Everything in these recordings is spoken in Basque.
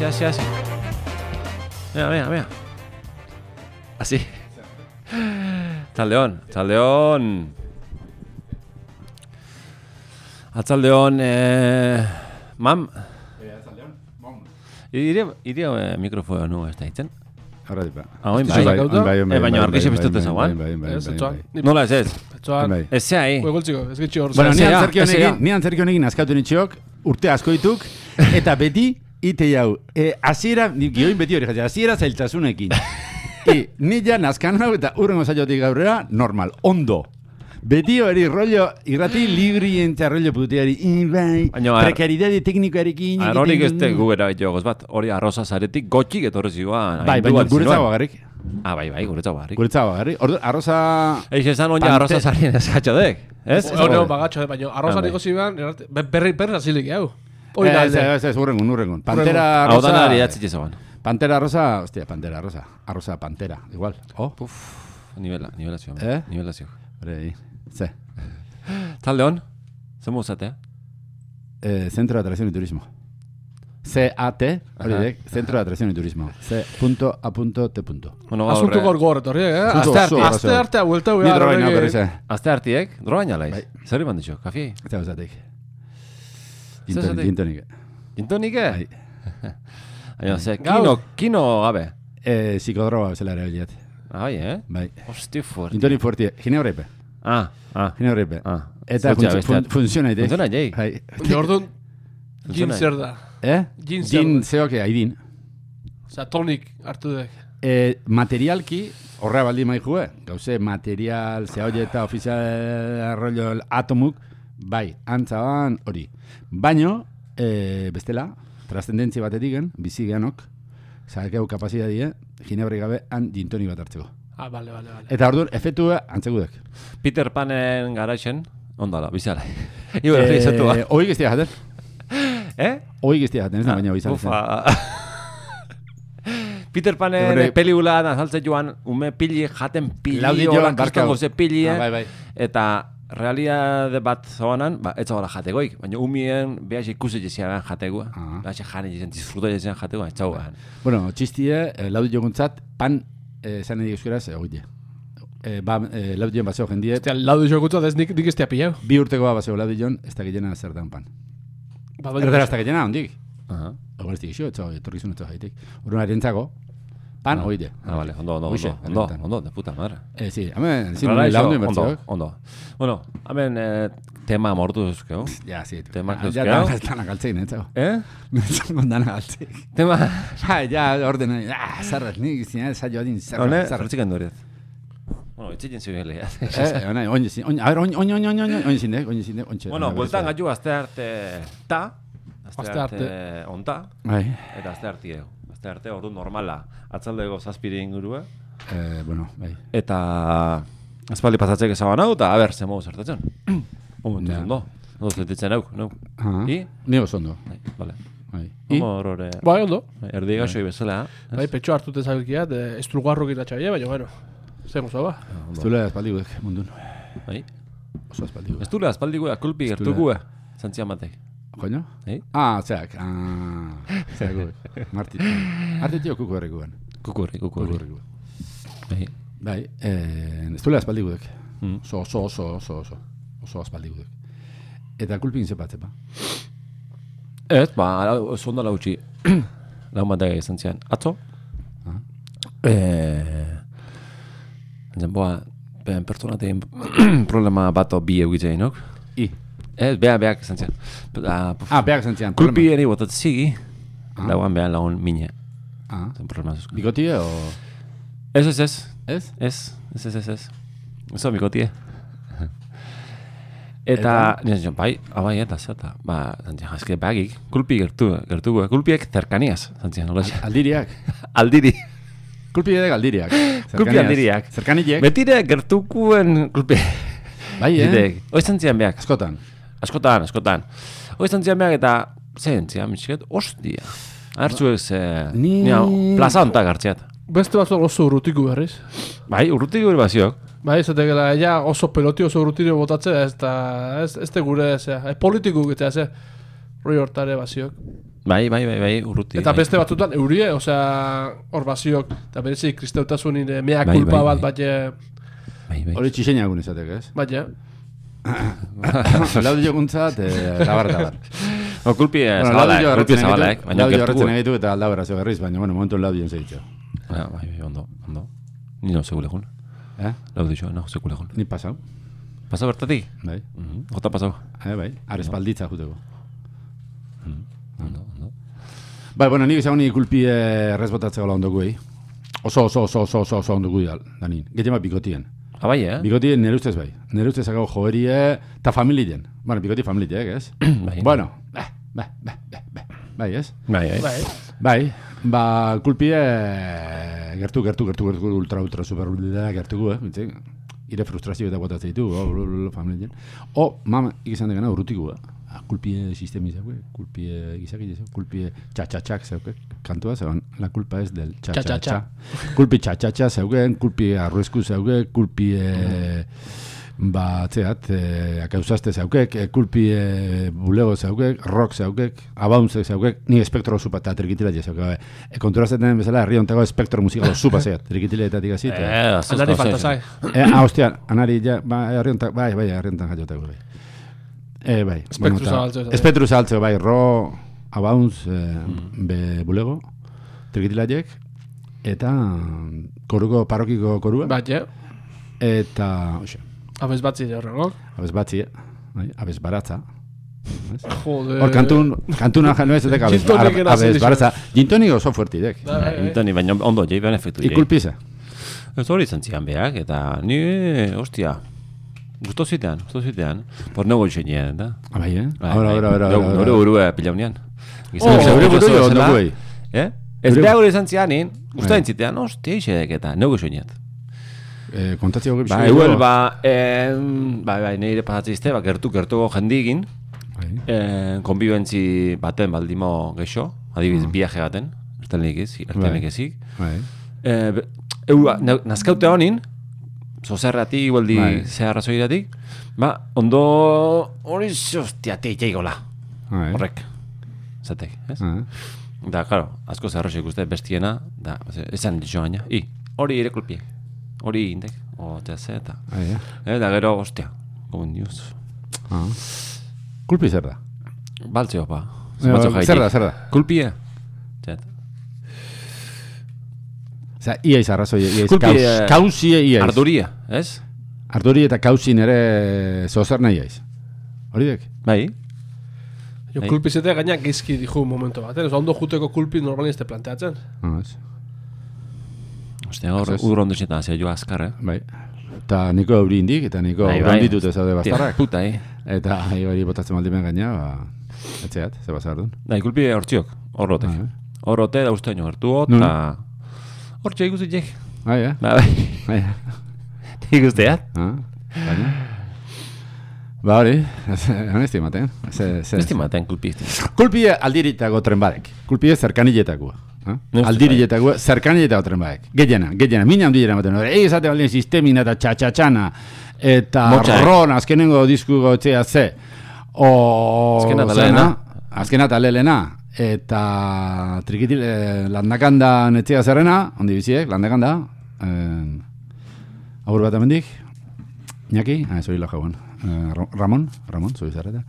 Hasi, hasi, hasi. Mira, mira, mira. Así. Txaldeon, txaldeon. Atzaldeon, eh, mam. Iria, iria eh, mikrofoa nu ez da hitzen. Ahora dipa. Ah, oin Bai, baina argixe etxoan. Ni- Nola ez ez? Ez zea, eh? Huegoltziko, ez gitxi hor. Bueno, ni antzerki honekin, ni antzerki honekin askatu nitxiok, urte asko dituk, eta beti ite jau. E, asiera, ni gioin beti hori jatzea, asiera zailtasunekin. e, ni ja nazkan hau eta urrengo zaiotik aurrera, normal, ondo. Beti hori rollo, irrati libri ente rollo puteari, bai, ar- prekaridade teknikoarekin. Arorik ez egiten- te gu bera jogoz bat, hori arroza zaretik gotxik etorri zioan. Bai, baina guretzago agarrik. Ah, bai, bai, guretzago agarrik. Guretzago agarrik. Ordu, arroza... Eix esan oin arroza zarien ez gatxodek, ez? Ez, no, bagatxo, baina arroza Ah, bai. niko ziban, berri, berri azilik, hau. Hoi Eh, da, ez, alde. ez, ez, urrengun, urrengun. Pantera Hau rosa... danari idatzi zegoan. Pantera rosa, hostia, pantera rosa. Arroza pantera, igual. Oh, Puf, nivela, nivelazio. Eh? Nivelazio. hori, ze. Talde hon, zer muzatea? Eh, Centro de Atracción y Turismo. CAT, hori Ajá. dek, Centro de Atracción y Turismo. C punto A punto T punto. Bueno, gaur, Asuntu eh, gor gor, etorri, eh? Asunto Aste oso, arte, aste oso. artea, buelta, Ni huea, drogaina horrek, berriz, eh. Aste hartiek, drogaina laiz. Bai. Zer iban ditxo, kafi? Eta usatek. Zer zatek? Gintonik. Gintonike? Bai. Baina, ze, kino, kino gabe. Eh, psikodroga zela ere biliat. Ah, bai, eh? Bai. Hosti fuerte. Gintonik fuerti, gine. Ah, ah, Gine ah. Eta besteat. fun- funtziona itek. Funtziona jai. Bai. Orduan, gin zer da. Eh? Gin zer Gin da. zeoke aidin. Osa, tonik hartu dek. E, materialki, horra baldin maijue, gauze material, zehoile eta ofizial rollo atomuk, bai, antzaban hori. Baino, e, bestela, trascendentzia batetik gen, bizi geanok, zakeu kapazitatea, ginebri gabe, han gintoni bat hartzeko. Ah, bale, bale, bale. Eta orduan, efektua antzegudek. Peter Panen garaixen, ondala, bizala. Iba herri izatua. Eh, Hoi giztia jaten, Eh? hoi giztia jaten, ez da baina zen. Ufa. Peter Panen Horre- pelikula azaltze joan, ume pili jaten pili, Laudi hola joan, barkau. pili, Ah, eh? bai, bai. eta realiade bat zoanan, ba, ez zagoela jategoik, baina umien behaz ikusi jeziagan jategua, Ah. behaz jane jezian, disfruta jezian jategua, ez zagoan. Bueno, txistie, eh, laudi joguntzat, pan, eh, zan edik euskaraz, egoite. Eh, ba, eh, laudi joan baseo jendie, Ostia, laudu jokutza, ez nik, nik ez tea pillau. bi urtekoa baseo laudi joan, ez da gillena zertan pan. Ba, baina- Erdera ez da gillena, ondik. Aha. Egon ez dikixo, etorkizun etxo jaitik. Uruna erentzako, pan, oide. Ah, vale, ondo, ondo, Hoxe, ondo, ondo, ondo, de puta madre. Eh, sí, hemen, zin, iso, laundu ondo, inbertziok. ondo. Bueno, hemen eh, tema mortu duzkeo. Ja, sí. Temak Ja, dauzkeo. dana galtzein, etxo. Eh? Dana galtzein. Tema, Ja, ja, ordena, ah, zarrat, nik zina, zailo adin, hone, zarrat, zarrat. zartzik. Bueno, itzitzen zuen leia. Eh, ona, oin zin, oin, a ver, oin, oin, oin, oin, oin, oin zin, oin zin, oin txe. Bueno, bueltan gaitu aste arte ta, Aste arte onta, eta aste arte. Aste arte ordu normala, atzaldego zazpire ingurua. eh, bueno, bai. Eta aspaldi pasatzek ezaban hau, eta haber, zemo zertatzen. Momentu Ja. ondo. Hau, no? Aha. I? Ni oso ondo. Bai, vale. Bai. I? Omo horore, Bai, ondo. erdi gaxoi bezala, eh? Bai, petxo hartute zabilkia, de estrugarrokin atxaila, baina, bueno. Zer moza ba? Ez duela espaldi gudek, mundun. Bai. Oso espaldi dule aspaldi guea, kulpi gertu dule. Koño? Ei? Ah, zeak. Ah, zeak gudek. Marti. Marti tio kuku herrikuan. Kukurri, Kuku kukurri. herrikuan. Bai. Bai, eh, ez duela espaldi gudek. Mm. Oso, oso, oso, oso, oso. Oso aspaldi gudek. Eta kulpin zepatzepa. Ez, ba, oso ondo lautxi. Laun batek izan zian. Atzo? Ah. Eh, Zen, boa, ben pertsonatein problema bato bi egitzen, nok? I. Ez, beha, beak izan zian. Ah, Ah, behak zantzian. Kulpi eri botat zigi, Ah. lauan behan lagun mine. Ah. Zen problema zuzko. Bikotie o... Ez, ez, ez. Ez? Ez, ez, ez, ez, ez. Eso, mikotie. Eta, Eta? bai, abai, eta zeta, ba, zantzian, azke bagik, kulpi gertu, gertu, kulpiek terkaniaz, zantzian, nola Aldiriak. Aldiri. Kulpi edek aldiriak. Kulpi Zerkaniaz. aldiriak. Zerkanilek. Betire gertukuen kulpi. Bai, eh? Ditek. Hoi zantzian beak. Askotan. Askotan, askotan. Hoi zantzian beak eta, ze zantzian, mitxiket, ostia. Artzuek ze... Ni- Nia, plaza ontak hartziat. Beste batzuak oso urrutiku berriz. Bai, urrutik gure baziok. Bai, ez gela, ja oso peloti oso urrutino botatzea, ez da, ez, ez da gure, zea, e, politiku gitea, ze, roi hortare baziok. Bai, bai, bai, bai, urruti. Eta bai. beste batzutan eurie, osea, hor baziok, eta berezi kristeutasun nire mea Bai, kulpa bai, bat, bai. bat, Bai, bai. Hori txiseina egun izatek, ez? bat, Laudio jokuntzat, eh, labar, labar. O, kulpi eh, Bueno, laudio eh, kulpi horretzen zabala, eh, laudio gertuko. horretzen egitu eta aldabera zeo berriz, baina, bueno, momentu laudio zeitxo. Ah, bai, bai, ondo, ondo. Ni no segule jun. Eh? Laudio jo, no, segule jun. Ni pasau, Pasa bertatik? bai. Mhm. Jota pasau. Eh, bai, arespalditza juteko. Ondo, ondo. Bai, bueno, nik izan honi kulpi errezbotatzeko la ondoko Oso, oso, oso, oso, oso, oso ondoko da, danin. Gehien bat Ah, bai, eh? Bikotien nire ustez bai. Nire ustez akau joerie eta familien. Bueno, bikoti familiek, ez? Bai. Bueno, bai, bai, bai, bai, bai, bai, ez? Bai, bai. bai. Bai, ba, kulpie gertu, gertu, gertu, gertu, ultra, ultra, super, ultra, gertuko, eh? Bitzik, ire frustrazio eta botatzen ditu, o, o, o, familien. O, mama, ikizan degana, urrutiko, eh? Ah, kulpie sistemi zauke, kulpie gizaki zauke, kulpie txatxatxak zauke, kantua zegoen, la culpa es del txatxatxa. Kulpi txatxatxa zauken, kulpie arruesku zauke, kulpie... Ba, atzeat, e, akauzazte zaukek, e, kulpi e, bulego zaukek, rock zaukek, abauntze zaukek, ni espektro zupa eta trikitila je zaukek. E, konturazeten bezala, herri ontako espektro musikalo zupa zeat, trikitileetatik azit. E, Eh, azuz, Anari no, falta ze- zai. e, ah, E, bai. Espektru zabaltze, bai. Espektru zabaltze, bai, ro, abauntz, e, be bulego, trikitilaiek, eta koruko, parokiko korua, Bat, ja. eta, oxe, Abez batzi da horrengok. abez batzi, bai, abez baratza, ez? Jode. Hor kantun, kantuna jan ez dek abez, baratza. Gintonik oso fuerti dek. Bai, bai, bai. Baina ondo, jai ben efektu. Ikulpiza. Ez hori izan zian beak, eta ni, ostia, gusto zitean, gusto zitean, por nego xenean, da? Bai, eh? Bai, Ahora, bai. ahora, ahora. Neu- Neure burua pilaunean. Oh, zeure burua ondoko ei. Eh? Ez behar hori izan zianin, usta Bai. entzitean, ostia, isedek eta, neugu soñet. Eh, kontatzio gero. Ba, euel, ba, em, ba, ba, nire pasatzizte, ba, gertu, gertuko jendigin, Bai. eh, konbibentzi baten baldimo gexo, adibidez, viaje baten, ertelnik ez, ertelnik ezik. Bai. Eh, be- eu, na- nazkaute honin, zozerratik, igualdi Bai. ze arrazoiratik, ba, ondo, hori, ostia, teigola, Bai. horrek, zatek, ez? Ah. Da, claro, asko zerroxe ikuste bestiena, da, esan ditu baina, i, hori ere kulpiek, hori indek, o, eta ze, eta, Bai, eh? da gero, ostia, gomen diuz, Ah. Kulpi zer da? baltzeo, ba, Eh, zenbatzo Zer da, zer da? kulpie, Zet. Osa, ia izarrazoi, ia iz, Kulpi, kaus, eh, kausie ia iz. arduria, ez? Arduri eta kausin ere zozer nahi aiz. Hori dek? Bai, Jo, Bai. kulpizete gaina gizki dihu momento bat. Osa, ondo juteko kulpi normalin ez te planteatzen. Ah, ez. ostia, gaur, Ez, ez. ur ondo zetan, ze jo azkar, eh? Bai. Eta niko euri indik, eta niko Bai, bai, bai. ditut ez daude bastarrak. Puta, eh? Eta hai, hori botatzen baldimen gaina, ba, etxeat, ze bazar duen. Da, ikulpi hortziok, horrotek. Ah, eh. Horrote, da uste gertu, Nun? eta... Hortxe ikusitek. Bai, eh? Ba, bai, Bai, ikusteat. ah, baina. Ba hori, honesti ematen. Ze, ze. Estimaten kulpi. Kulpie aldiritako tren badek. Kulpie zerkaniletakoa. Eh? Ne uste, Aldiritako zerkaniletago tren badek. Gehiena, gehiena, mina handira ematen. Egi esate baldin sistemina eta txatxatxana eta Motxak. ron azkenengo disku gotzea ze. O... Azkena eta lehena. Azkena eta lehena. Eta trikitil, eh, landakanda netzea zerrena, ondi biziek, landakanda. Eh, agur bat amendik. Iñaki, ah, soy la jauan. Eh, Ra- Ramon, Ramon, soy zarreta.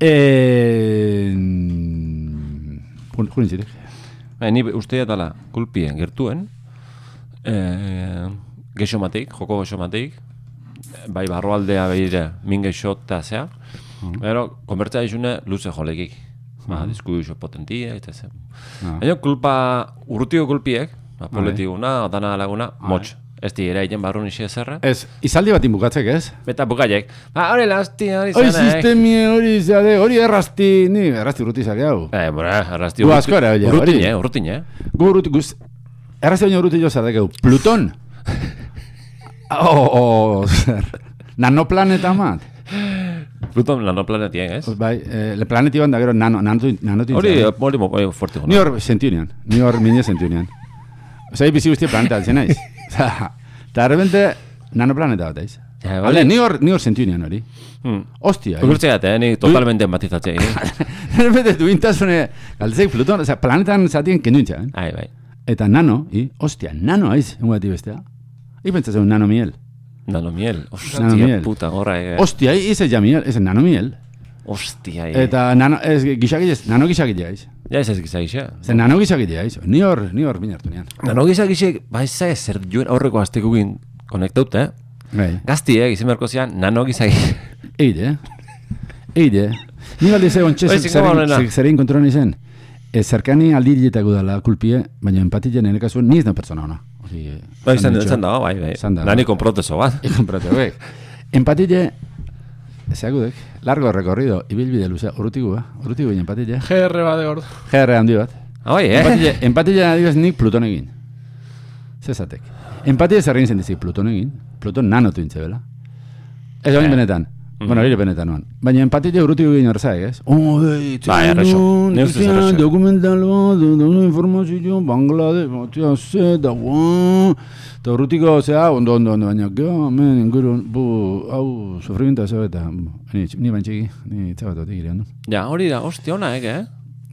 Eh, jun, jun intzitek. Ba, ni uste dala kulpien gertuen, eh, gexo matik, joko matik, bai barroaldea behire min gexo eta zea, pero konbertza izune luze jolekik. Ba, disku iso potentia, eta ze. Ah. Baina kulpa, urrutiko kulpiek, ba, politiguna, dana laguna, motx. Ez di eraiten barrun isi ezerra. Ez, izaldi bat inbukatzek, ez? Eta bukaiek, ba, hori lasti, hori Hori zena, eh? sistemie, hori zade, hori errasti, ni errasti urruti zake hau. Eh, bora, arrasti Gu askora, oie, urrutin, hori. eh, urrutin, eh? Gu urruti, guz, errasti baina urruti jo zadekeu, Pluton. oh, oh, zer, nanoplaneta mat. Pluton lano planetien, ez? Bai, eh, planeti da gero nano, nano, nano Hori, hori, hori, fuerte Ni hor sentiunean, ni hor mine sentiunean. Osa, bizi guztia planeta altzen naiz. Eta repente, nanoplaneta bat aiz. Ja, Bale, ni hor, ni hor sentuinean hori. Hmm. Ostia, eh? Ulertzeat, eh, ni totalmente empatizatzea. Eh? Herbete duintasune, galdezeik Pluton, oza, planetan zatien kenduintza, eh? Ai, bai. Eta nano, i, ostia, nano aiz, un bati bestea. I pentsatzen nano miel. Nano miel. Ostia, Nanomiel. puta, gorra, eh. Ostia, i, ez ja miel, ez nano miel. Ostia, eh. Eta nano, ez, gixakilez, nano gixakilea aiz. Ja, ez ez gizak isa. Zer nano gixakilea aiz. Ni hor, ni hor binartu nian. Nano gizak isek, ba ez ez zer juen aurreko aztekukin konektaut, eh? Bai. Gazti, eh, gizien berko zian, nano gizak Eide, eide. Ni balde ze ontxe Bai, zingo honena. zerein kontrolan izen. E, zerkani aldiritako dala kulpie, baina empatien nire kasuen ni ez da pertsona ona. Eh, Bai, izan, izan dago, bai, bai. Izan dago. Nani konprotezo bat. Ikon prate hauek. Empatile, zeagudek, largo recorrido, ibilbide luzea, urrutigu, ba? Urrutigu baina empatile. GR bade hor. GR handi bat. Bai, eh? Empatile, empatile adibaz nik Pluton egin. Zezatek. Empatile zerrein zen dizik Pluton egin. Pluton nanotu intze bela. Ez Eh. benetan. Bueno, hori benetan noan. Baina empatile urrutigu egin horzaik, ez? Oh, ei, Bai, errexo. izan, errexo. dokumental bat, da informazio, Bangladesh, batia, ze, da, guan. Eta urrutiko, zea, ondo, ondo, ondo, baina, gero, men, inguru, bu, hau, sufrimenta zeu eta, ni, ni bantxiki, ni itzabatot egirean du. Ja, hori da, ostia, ona, eh?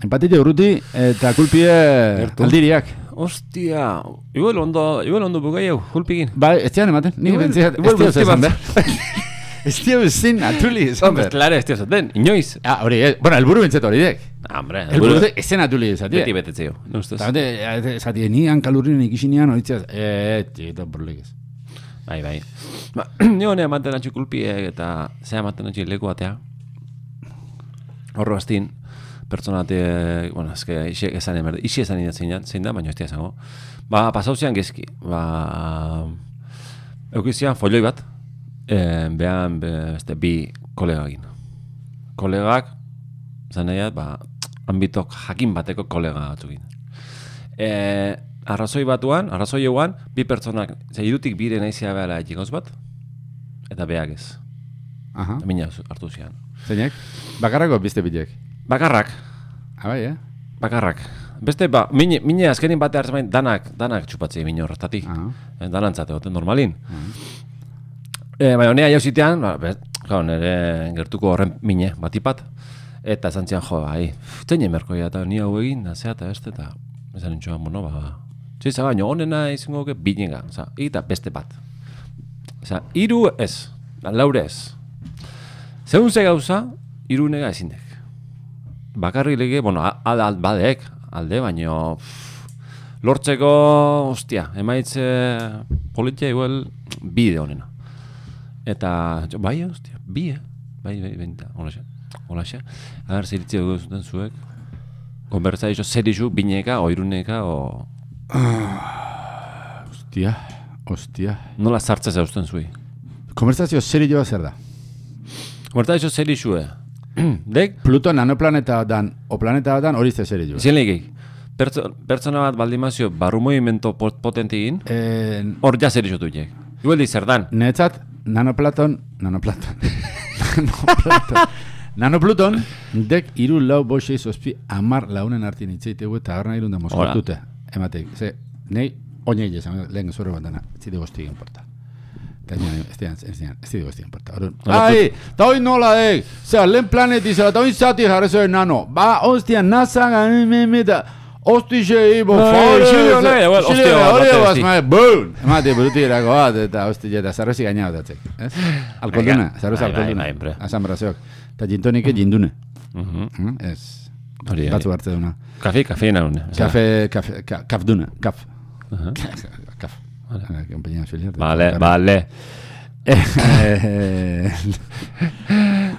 Empatile urruti eta kulpie Gertu. aldiriak. Ostia, igual ondo, igual ondo bugai hau, hulpigin. Ba, ez zian ematen, nik igual ez dio Ez dio ezin, atuli Hombre, behar. klaro, ez zaten, inoiz. Ah, hori, eh, bueno, elburu bentzet hori dek. Ah, Hombre, Elburu de, ezen atuli ezati. beti betetzeo, ne ustez. Eta bete, zati, ni hankalurrin ikisinean horitzaz, eh, txikita porlik ez. Bai, bai. Ba, ni hone ematen atxu kulpiek eta ze ematen atxu leku batea. Horro bastin, pertsonate, bueno, eske isi esan emer, isi esan zein, zein da, baina ez esango. Ba, pasau zian gezki, ba, eukizian folioi bat, e, behan be, beste, bi kolegagin. Kolegak, zan nahi, ba, ambitok jakin bateko kolega batzukin. E, arrazoi batuan, arrazoi eguan, bi pertsonak, ze irutik bire naizia behar jigoz bat, eta behak ez. Aha, Mina hartu zian. zeinek? Bakarrako beste bideak. Bakarrak, Ah, bai, eh? bakarrak. Beste, ba, mine, mine azkenin bate hartzen bain, danak, danak txupatzei mine horretatik. Aha. Eh, Danantzate, goten normalin. E, baina honea jauzitean, ba, bet, claro, nire gertuko horren mine, batipat. Eta esan zian, jo, bai, zein emerko eta ni hau egin, da zea eta beste, eta esan nintxoan, bueno, ba, txiza baino, honena izango ge, binega, oza, eta beste bat. Oza, iru ez, da, laure ez. Zeun ze gauza, iru nega ezindek. Bakarri lege, bueno, a- alde, alde, badek, alde, baino, pff, lortzeko, ostia, emaitze politia igual bide honena. Eta, bai, ostia, bi, eh? Bai, bai, bai, da, holaxe, holaxe. Agar, zeritzi dugu zuten zuek. Konbertza iso, zer isu, bineka, o iruneka, o... Ostia, ostia. Nola sartza zeusten zui. Konversazio serioa zer da? Konbertza iso, zer isue. Dek, Pluto nanoplaneta dan, o planeta dan hori ze serioa. Zien legik, pertso, pertsona bat baldimazio barru movimento pot- potente egin, Eh, hor ja zer iso duiek. Igual di zer dan. Netzat, nanoplaton, nanoplaton, nanoplaton, nanopluton, dek iru lau boxei zozpi amar launen artien itzeitegu eta garna irunda mozkortute. Emateik, ze, nei, oinei esan, lehen zure bat dana, ez digo estik importa. Eta nian, ez dian, ez dian, ez digo estik importa. Orduan, Hala, ai, eta hoi nola dek, zera, lehen planeti zera, eta hoi zati jarrezo nano, ba, ostia, nasa gane, me, me, da, Osti xei, bo, fore, xile honek, ze- igual, xile ostia hori esti. mae, boom! Emate, buruti erako bat, eta hosti, eta zarrozi gaina bat atzek. Ez? Alkolduna, zarroz bai, alkolduna. bai, bre. Asan brazeok. Eta jintonike jindune. Ez. Hori. Batzu hartze duna. Kafe, kafeina hone. Kafe, kafe, kaf. Aha. Kaf. De- Vale, vale.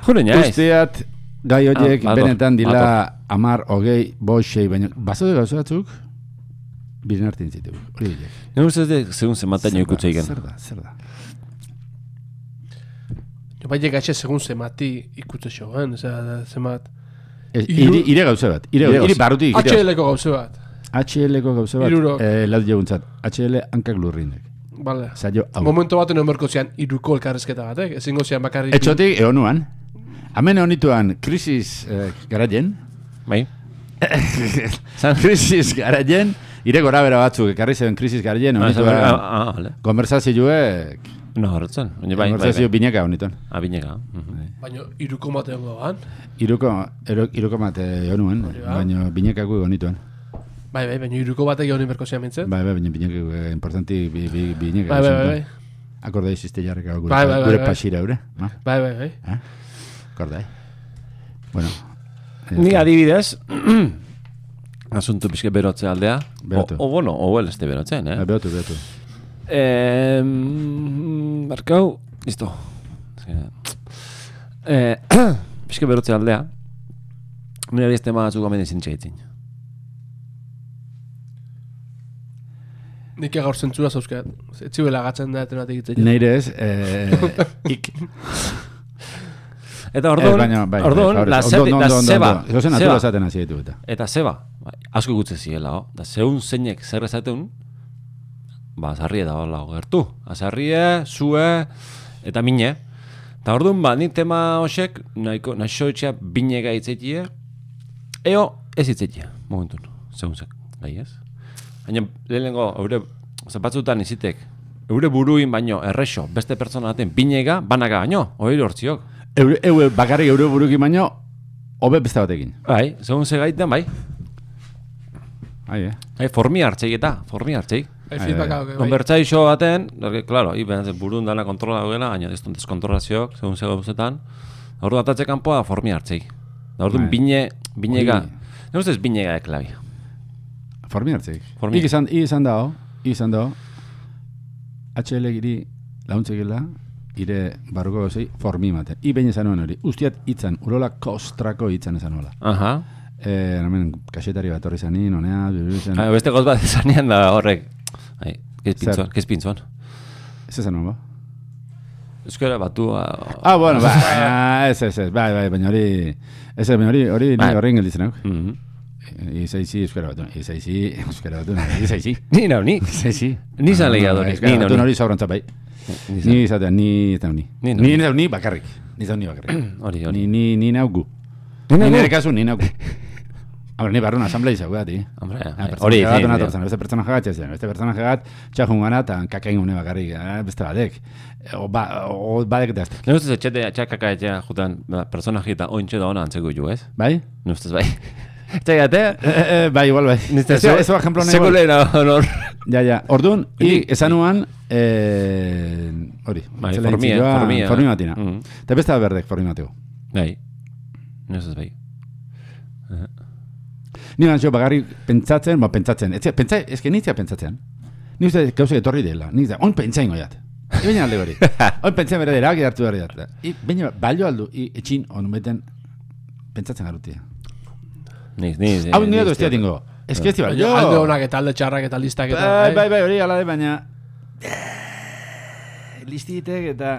Jure naiz. Usteat, gai horiek Ah, benetan dila amar, hogei, boxei, baina, bazo gauza batzuk, biren artin zitugu. Hori horiek. Ne ustez de, segun zenbatain ikutza igen. Zer da, zer da. Jo bai gatxe segun zemati ikutze xoan, osea, zemat. Ez, Hiru- iri, ire gauza bat. Ire, Ire ire barrutik. ire- HL-ko gauze bat. HL-ko gauza bat. Hirurok. Eh, lau jaguntzat. HL hankak lurrinek. Vale. Zailo hau. Momento baten omerko zian iruko elkarrezketa batek, ezingo zian bakarrik. Etxotik eonuan. Hemen honituan krisis eh, garaien. Bai. krisis garaien. Ire gora bera batzuk, ekarri zen krisis garaien Ah, honituan. ah, ah, vale. Konversazioek No, horretzen. Baina bai, bai, bai. bineka honiton. Abineka. mhm. Baina iruko mate hongo ban. Iruko, ero, iruko mate honuen, baina binekako honituen. Bai, bai, baina iruko batek egon inberko zian mintzet. Bai, bai, baina binekako eh, importanti bi, bi, bineka. Bai, bai, bai, bai. Akordai ziste jarrika gure, Bai, bai, bai, gure bai. pasira, eure. Bai, bai, bai. Eh? Akordai. Bueno. eh, Ni adibidez, asuntu pixke berotze aldea. Berotu. O, o bueno, o el este berotzen, eh? eh, Beotu, beotu. Eh, markau, listo. Eh, pixke berotze aldea. Nire beste batzuk gomen ezin txaitzin. Nik gaur zentzura zauzkat. Etxibela gatzen da etenatik itzei. Neire ez, eh, ik. Eta orduan, baina, bai, orduan, bai, la, ondo, la seba, ondo. Edozen natura esaten hasi ditu eta. eta zeba, bai, asko gutze ziela, oh. da zeun zeinek zer esateun, ba, zarrie da hola gertu. Azarrie, zue, eta mine. Eta orduan, ba, ni tema hosek, nahiko, naixo etxea bine gaitzeitie, eo ez itzeitie, momentun, zeun zek, gai ez? Baina, lehenengo, eure, zapatzutan izitek, eure buruin baino errexo, beste pertsona baten binega, banaga baino, hori hortziok. Eure, eure, bakarrik eure buruki baino, hobe beste batekin. Bai, zeun ze gaiten, bai. Ai, eh? Bai, formi hartzei eta, formi hartzei. Bai, feedback hau, bai. Konbertsaixo baten, claro, hi behantzen burun dana kontrola dagoela, baina ez dut deskontrolazioak, segun ze gauzetan, ordu atatze kanpoa formi hartzei. Da orduan Bai. bine, binega, ne ustez binega eklabi. Formi hartzik. Formi. Ik izan, ik izan dao, ik izan dao, HL giri launtzekela, ire barruko gozei, formi maten. I behin esan nuen hori. Ustiat itzan, urola kostrako itzan esan nola. Aha. Eh, hemen kasetari bat horri zanin, honea, bibiru zen. Ah, beste goz bat esanean da horrek. Bai, Zer? kezpintzuan, kezpintzuan. Ez esan nuen, ba? Euskara batu... Ah, bueno, ba, ez, ez, ez, bai, bai, baina hori, ez, baina hori, hori, Bai. ni horrein gelditzen hau. Mhm. Izaizi, euskara batu, izaizi, euskara batu, izaizi. Ni nau, ni. Izaizi. Ni zan lehiador, ni, Euskara ni, batu ni. Ni. Ni izatea, ni ez nau ni. Ni Ni nau ni bakarrik. Ni zau ni bakarrik. Hori, hori. Ni, ni, ni nau gu. Ni nau Ni nire kasu, ni nau gu. Ahora, ni barrun asamblea izau gati. Hombre, pertsona hori, bat zi. tortzen, beste pertsona jagat txezen, beste pertsona jagat txajun gana eta kakain gune bakarrik, eh, beste batek. O, ba, o badek eta aztek. Ne ustez etxete, txakaka etxea jutan, ba, personaji eta ointxe da ona antzeko ju, ez? Bai? Ne ustez bai. Txegate, Eh, eh, bai, igual, bai. Niste, Ez ez ejemplo nahi igual. Sekulera honor. Ja, ja. Orduan, i, esan nuan, eh, hori. Bai, zela formia, intzioa, formia. Formi matina. Mhm. Eta beste berdek formi mateko. Bai. Ne ustez bai. Ni gantzio bagarri pentsatzen, ba, pentsatzen. Ez, pentsa, ez nitzia pentsatzen. Ni uste gauza etorri dela. Ni uste, oin pentsa ingo jat. I alde hori. Oin pentsa bere dira, hartu behar jat. I baina balio aldu, i etxin, on beten pentsatzen garutia. Ni, ni, Hau nire duztia tingo. Ez que ez jo. alde honak eta alde txarrak eta listak eta... Bai, bai, bai, hori ala de, baina... Listitek eta...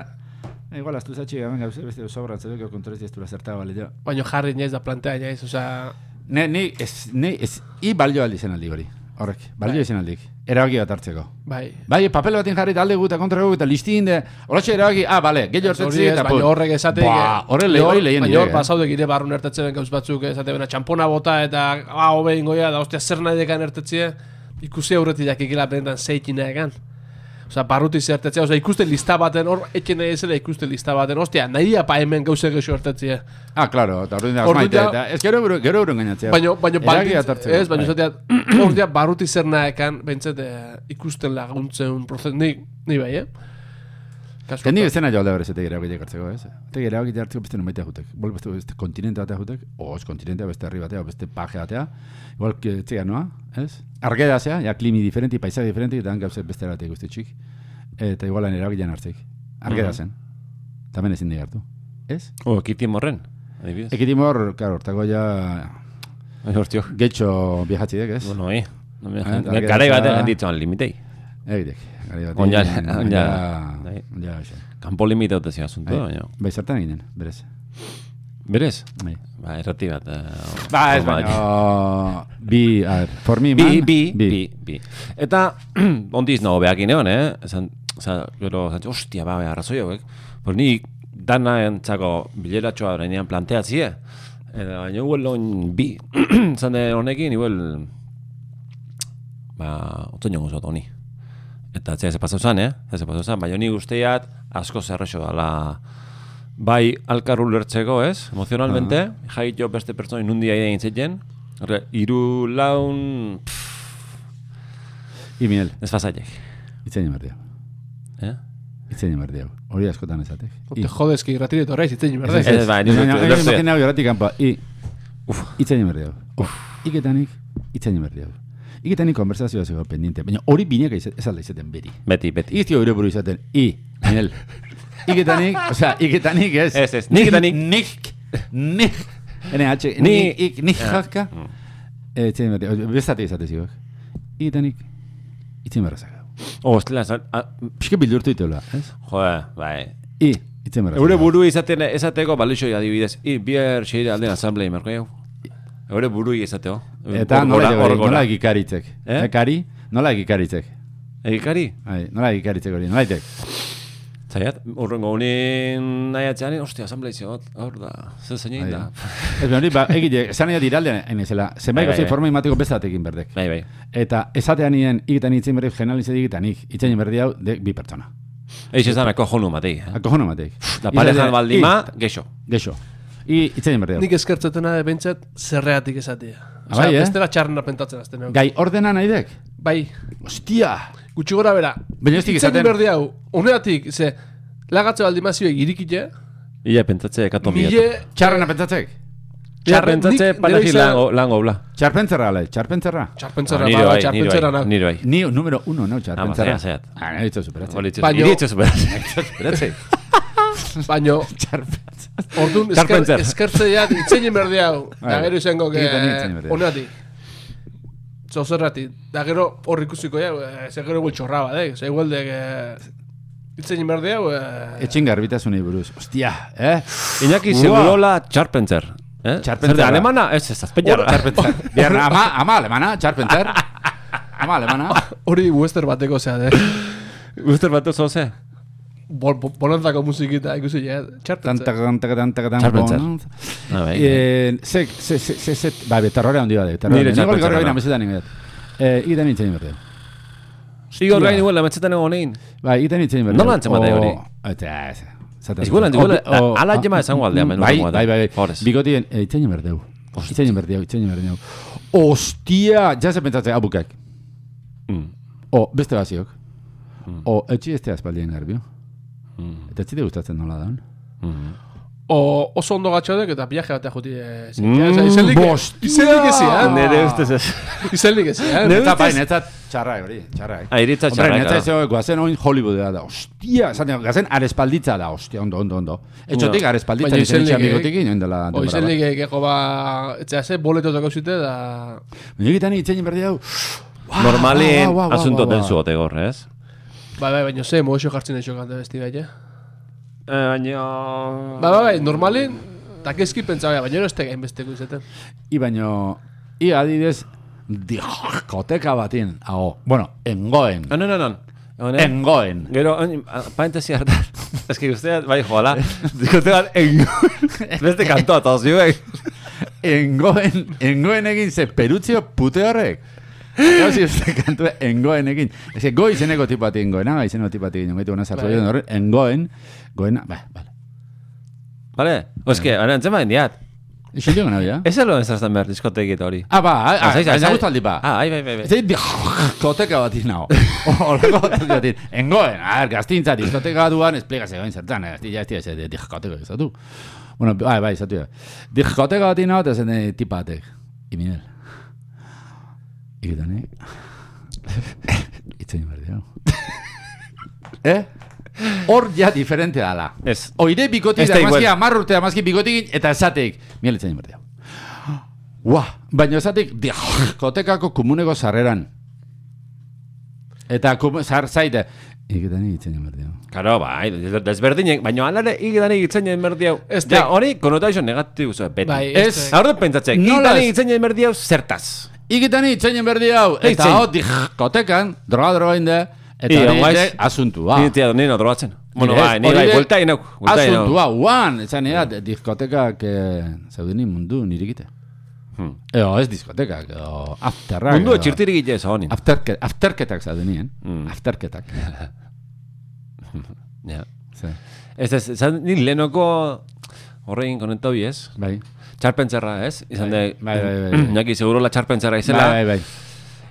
Eh, Igual, astu zatxi gaben gauze, beste sobran zedeko kontrolezi ez dula zerta bale jo. Baina jarri naiz da plantea naiz, osea... Ne, ni, ez, ne, ez, i balio aldi zen aldi hori. Horrek, balio Bai. izan aldik. Erabaki bat hartzeko. Bai. Bai, papel batin jarri talde gu eta kontra gu eta listin de... Horatxe erabaki, ah, bale, hori hortetzi ez, eta baina horrek esate... Ba, horre le, hori lehen Baina hor pasaudek ire barrun ertetzen gauz batzuk, esate bena txampona bota eta ah, hobe ingoia, da ostia zer nahi dekan ertetzie, ikusi aurretik jakikela benetan zeitina egan. Osa, barruti zertetzea, osa, ikuste lista baten, hor, etxe nahi ezela ikuste lista baten, ostia, nahi apa hemen gauze gexo ertetzea. Ah, claro, eta orduan da ja- eta ez gero euro, gero euro engainatzea. Baina, baina, hartzeko. ez, baina, Bai. esatea, ostia, barruti zer nahi ekan, behintzet, eh, ikusten laguntzen prozesu, ni, ni bai, eh? Kasu Eta honetan. bezena jo alda berez eta erabaki hartzeko, ez? Eta erabaki hartzeko beste numaitea jutek. Bol beste, beste kontinente batea jutek, o ez kontinentea, beste herri batea, beste paje batea. Igual que txega noa, ez? Argeda zea, ja klimi diferenti, paisaje diferenti, eta han gauze beste batea guzti txik. Eta igualan erabakian hartzik. Argeda Mhm. zen. Tamen ezin digartu. Ez? O, kiti morren. Adibidez. Ekitimor, claro, hortako ja Bai, hortio. getxo viajatzik, ez? Bueno, eh. No me Ah, me eta garai eta- handitzuan limitei. Egitek. Gari bat. On ja- on ja- bai. Ja, ja. Kanpo limite dut ezin asunto, Bai, baina. bai, zertan eginen, berez. Berez? Bai. Ba, errati bat. eh, Ba, ez baina, bi, a ver, for me, Bi, man, bi, bi, bi. Eta, ondiz nago behakin egon, eh? Esan, esan, gero, esan, ostia, ba, arrazoi hauek. Pues ni, dana entzako bileratxoa horrenean planteatzie. Eta, baina, igual on bi. De honekin, igual, ba, otzen jongo zot, honi. Eta atzea ze pasau zan, eh? Ze pasau zan, baina ni guztiat asko zerrexo dala bai alkar ulertzeko, ez? Emozionalmente, jai jo beste pertsona inundia egin ziten, Horre, iru laun... I Miguel, Ez fasaiek. itzein berdiau. Eh? Itzein berdiau. Hori askotan esatek. No te jodes, que irratire torreiz, itzen berde. Ez, ez, bai, ni Baina, dut- baina, dut- imagina hori horretik kanpo. I, Uf. itzein berdiau. Uf. Iketanik, itzein berdiau. Iketanik konversazioa zego pendiente. Baina hori bineka izate- ez alda izaten beri. Beti, beti. Igiztio gure buru izaten. I, Miguel. Iketanik, osea, iketanik ez. Ez, ez, niketanik. Nik, nik. Ene, hatxe, Ni- nik, ik, nik, Ja. jaka. Eh, Itzein berdiau. Bestate izate zigok. Iketanik, itzein berrazak. Oh, ah, Piske bildurtu iteula, ez? joe, bai. I, itzein berrazak. Eure buru izaten, esateko balixo adibidez. I, bier xeire alden asamblei, merko jau. Eure buru izateo. Eta nola, nola, hor nola egikaritzek. Eh? Ekari, nola egikaritzek. Egikari? Ai, nola egikaritzek hori, nolaitek. Zaiat, urrengo unin nahi atzean, ostia, asamblei zegot, hor da, zer zein da. Ez hori, ba, egile, esan nahi diralde hain ezela. Zenbait Bai, bai, bai. informa imateko bestatekin berdek. Bai, bai. Eta esatean nien, ikitan itzen berdi, generalize digitan ik, itzen berdi hau, de bi pertsona. Eix ez da nako jonu matei. Eh? Akojona mateik. Da parejan baldima, geixo. Gexo. I, itzen berdi hau. Nik eskertzetena de bentsat zerreatik esatia. Ah, bai, eh? bestela txarrena pentatzen azten. Gai ordena nahi dek? Bai, Ostia! gutxi gora bera. Baina ez dik Itzen esaten- berdi hau, uneatik, ze, lagatze baldimazioek irikite, Ia pentsatze ekato mile... mila. Txarrena pentsatzek? Pentsatze pareji nire izan- lango, lango bla. Txarpentzerra, ale, txarpentzerra. Txarpentzera, Nire bada, bai, nire txarpentzera bai, nago. nire bai. Ni numero uno, no, txarpentzerra. zaiat, zaiat. Ah, nahi ditzu superatzen. Baino- iri itxez superatzen. Baino, orduan esker, Txarpentzer. eskertzeiak itzein berdi hau. Da Bai. gero izango, itzen hau. oneatik. Zozerratik. Da gero hor ikusiko ja, ze gero igual txorra bat, eh? Ze igual de, que... Itzein berdi hau, eh... Etxin garbitasunei buruz. Ostia, eh? Iñaki segurola txarpentzer. Eh? Txarpentzer, Zer da, ba. alemana? Ez, ez, azpeñarra. Txarpentzer. Bien, ama, ama alemana, txarpentzer. Ama alemana. Hori western bateko zea, eh? Uster bat oso ze? Bol, bol, bolantzako musikita ikusi ja, txarpentzer. Tantak, tantak, tantak, Txarpentzer. tantak. Ah, bai. Eh, ze, ze, ze, ze, ba, be, terrore handi bade. Terrore. Nire Nire gaur gaina da. mesetan inget. Eh, iten nintzen berde. Igor gain igual, ametzetan egon egin. Ba, iten nintzen berde. Nola antzemate hori? Eta, ez. zaten- Igual, igual, O- o- ala a- jema esango aldean, mm, Bai, esango bai, bai, bai. Bigotien, eh, itzen berdeu. Itzen berdeu, itzen berdeu. Ostia, ja se pentsatzen abukak. Mm. O, beste baziok. O, etxi este aspaldien garbio. Mm. Eta etxite gustatzen nola daun. Mm. O, oso ondo gatxodek eta viaje batea juti eh, Mm, izenlik bostia! izenlik ezi, eh? Nere ustez ez. Izenlik ezi, eh? Nere Eta bai, ustez- netzat txarra hori, txarra. Ah, iritza Hombre, netzat zeo, guazen oin Hollywoodera da, ostia, esaten, gazen arespalditza da, ostia, ondo, ondo, ondo. Etxotik arespalditza Baina izan itxan izenlik- bigotik inoen dela O izenlik egeko ba, etzea ze, boletotako zute da... Baina egiten itzen berdi hau, Normalien Guau, guau, guau, asunto guau, guau. denzu ote gor, ez? Bai, bai, baina ze, moxo jartzen eixo kante besti bai, eh? Eh, Baina... Bai, bai, bai, normalin, takezki pentsa bai, baina ez tegain besteko izaten. I baino, i adidez, diskoteka batin, hau, bueno, engoen, Ah, no, no, no. Hone- engoen. Gero, oin, ah, parentesi hartan. Ez que usteat, bai, joala. Dikote bat, en... Beste kantoa, eta zioek. Engoen, engoen egin ze perutzio pute horrek. Gauzi uste kantu engoen egin. Ez que goi izeneko tipati engoena, bai izeneko tipati egin, gaitu gona sartu Bai. egin horre, engoen, goena, ba, bale. Vale? O, eske, ara, entzema indiat. Isilio gana bia? Ez alo ez behar diskotekit hori. Ah, ba, baina zaiz. gustaldi ba. Ah, ai, bai, bai, bai. Ez diskoteka bat inao. Olako bat batin. Engoen, a ver, gaztintza, diskoteka duan, esplikazio gain zertan, ez dira, ez dira, ez dira, diskoteka izatu. Bueno, bai, bai, izatu ya. Diskoteka bat inao, eta zen eh, tipatek. Iminel. Iketan, eh? Itzen berdi, hau. Eh? Hor ja diferente dala. Ez. Oire bikotik da, da igual. mazki amar urte amazki bikotik eta esatek. Miel itzen berdi, hau. Ua, baina esatek diskotekako komuneko sarreran. Eta kumu, zar zaite. Iketan itzen berdi, hau. Karo, bai, des- desberdinek, baina alare igidan egitzen hau. Ez Ja, hori, konotazio negatibo zuen, beti. Bai, Ez. ez... Ahora pentsatzek, ez? egitzen jen merdi hau zertaz. Iketan itzen berdi hau. Eta hor diskotekan, droga droga inde, eta hori inde asuntua. Ni tia, ni no drogatzen. Bueno, Nire ez, bai, bai, vuelta inauk. Asuntua, uan, esan ea, diskotekak eh, zaudeni mundu nirikite. Hmm. Eo, ez diskotekak, edo afterrak. Mundu etxirtirik ite ez honin. Afterke, afterketak zaten nien. Mm. Afterketak. Ja. Ez ez, zan ni lehenoko horrein konenta bi ez? bai. Txarpentzerra ez? Izan Bai, de, bai, bai, bai. Naki segurola txarpentzerra izela. Bai, bai,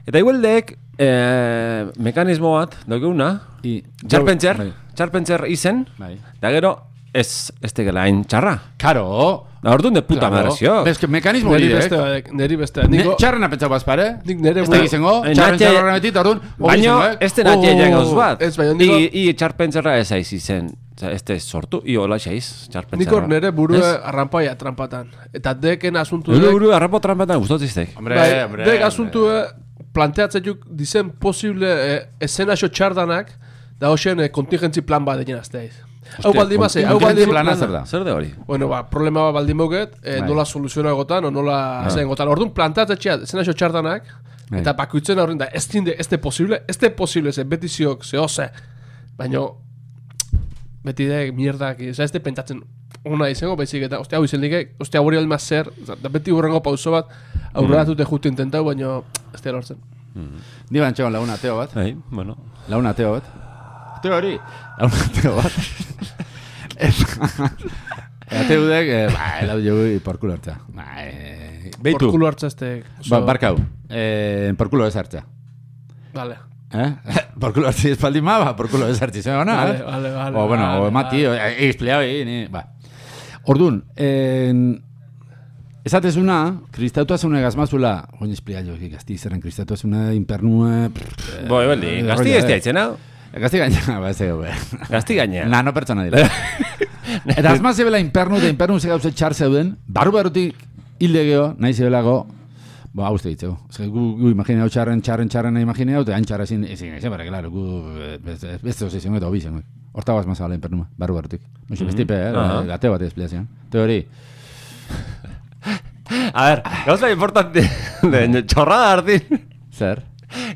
Eta igualdek, eh, mekanismo bat, dauguna, I, txarpentzer, Bai. txarpentzer izen, bai. da gero, ez, ez tegela hain txarra. Karo. Da orduan de puta claro. madre zio. Bez, que mekanismo Neri hori, beste, eh? neri beste. Ne, Niko, txarrena pentsa bazpare? nik nere Ez da gizango, Eh, txarren natxe- txarren betit, orduan, Baina, ez den atia Oh, bat. ez, baina niko- I, i txarpentzerra ez aiz izen. Ez te sortu, i hola xaiz, txarpentzerra. Nikor nere burue Ez? arrampaia trampatan. Eta deken asuntu dek, buru arrapo trampatan gustatziztek. Hombre, bai, hombre. dek hombre. asuntu eh, planteatzetuk dizen posible eh, eszenaxo txardanak da hoxen eh, kontingentzi plan bat egin azteiz. Hau baldin maze, hau baldin plana zer da? Zer de hori? Bueno, ba, problema bat baldin moget, eh, Bai. nola soluziona gotan, o nola zen gotan. Orduan planteatzea eszenaxo txardanak, Bai. eta bakuitzen horren da, ez dinde, ez de posible, ez de posible, ze beti ziok, ze hoze, baina beti de mierdak, ez de pentsatzen ona izango, baizik eta, ostia, hau izan like, ostia, hori alma zer, da beti hurrengo pauso bat, aurrera dute justu intentau, baina ez da lortzen. Ni bantxegon lagun ateo bat. Bai, bueno. Lagun ateo bat. Ateo hori. Lagun ateo bat. Ateo dek, eh, ba, elau jogu porkulo hartza. Ba, eh, beitu. Porkulo hartza ez de... Ba, barkau. Eh, porkulo ez hartza. Vale. Eh? porkulo hartzi espaldi ma, ba, porkulo ez hartzi zen ona, Vale, eh? vale, vale, O, bueno, vale, o emati, o, eh, espleau, eh, ni, ba. Orduan, en... Esatezuna, kristautazuna gazmazula, oin esplia jo, gazti zerren kristautazuna, impernua... pff, Boi, beldi, eh, gazti ez eh. diaitzen, hau? Gazti gaina, ba, ez ego, Gazti gaina. Nano pertsona dira. Eta azma zebela inpernu, eta inpernu ze gauze txar zeuden, barru barrutik hilde geho, nahi zebelago, Ba, hau uste. Ez gu, gu imagineu txarren, txarren, txarren imagineu, eta hain txarra ezin, ezin, ezin, bara, claro, gu, eh, beste, beste oso izango eta hobi izango. Horta guaz mazala inpernuma, barru barrutik. Muxo, bestipe, eh, Aha. ate bat espliazioan. Teori, A ver, gauza importante de chorrada ardin. zer?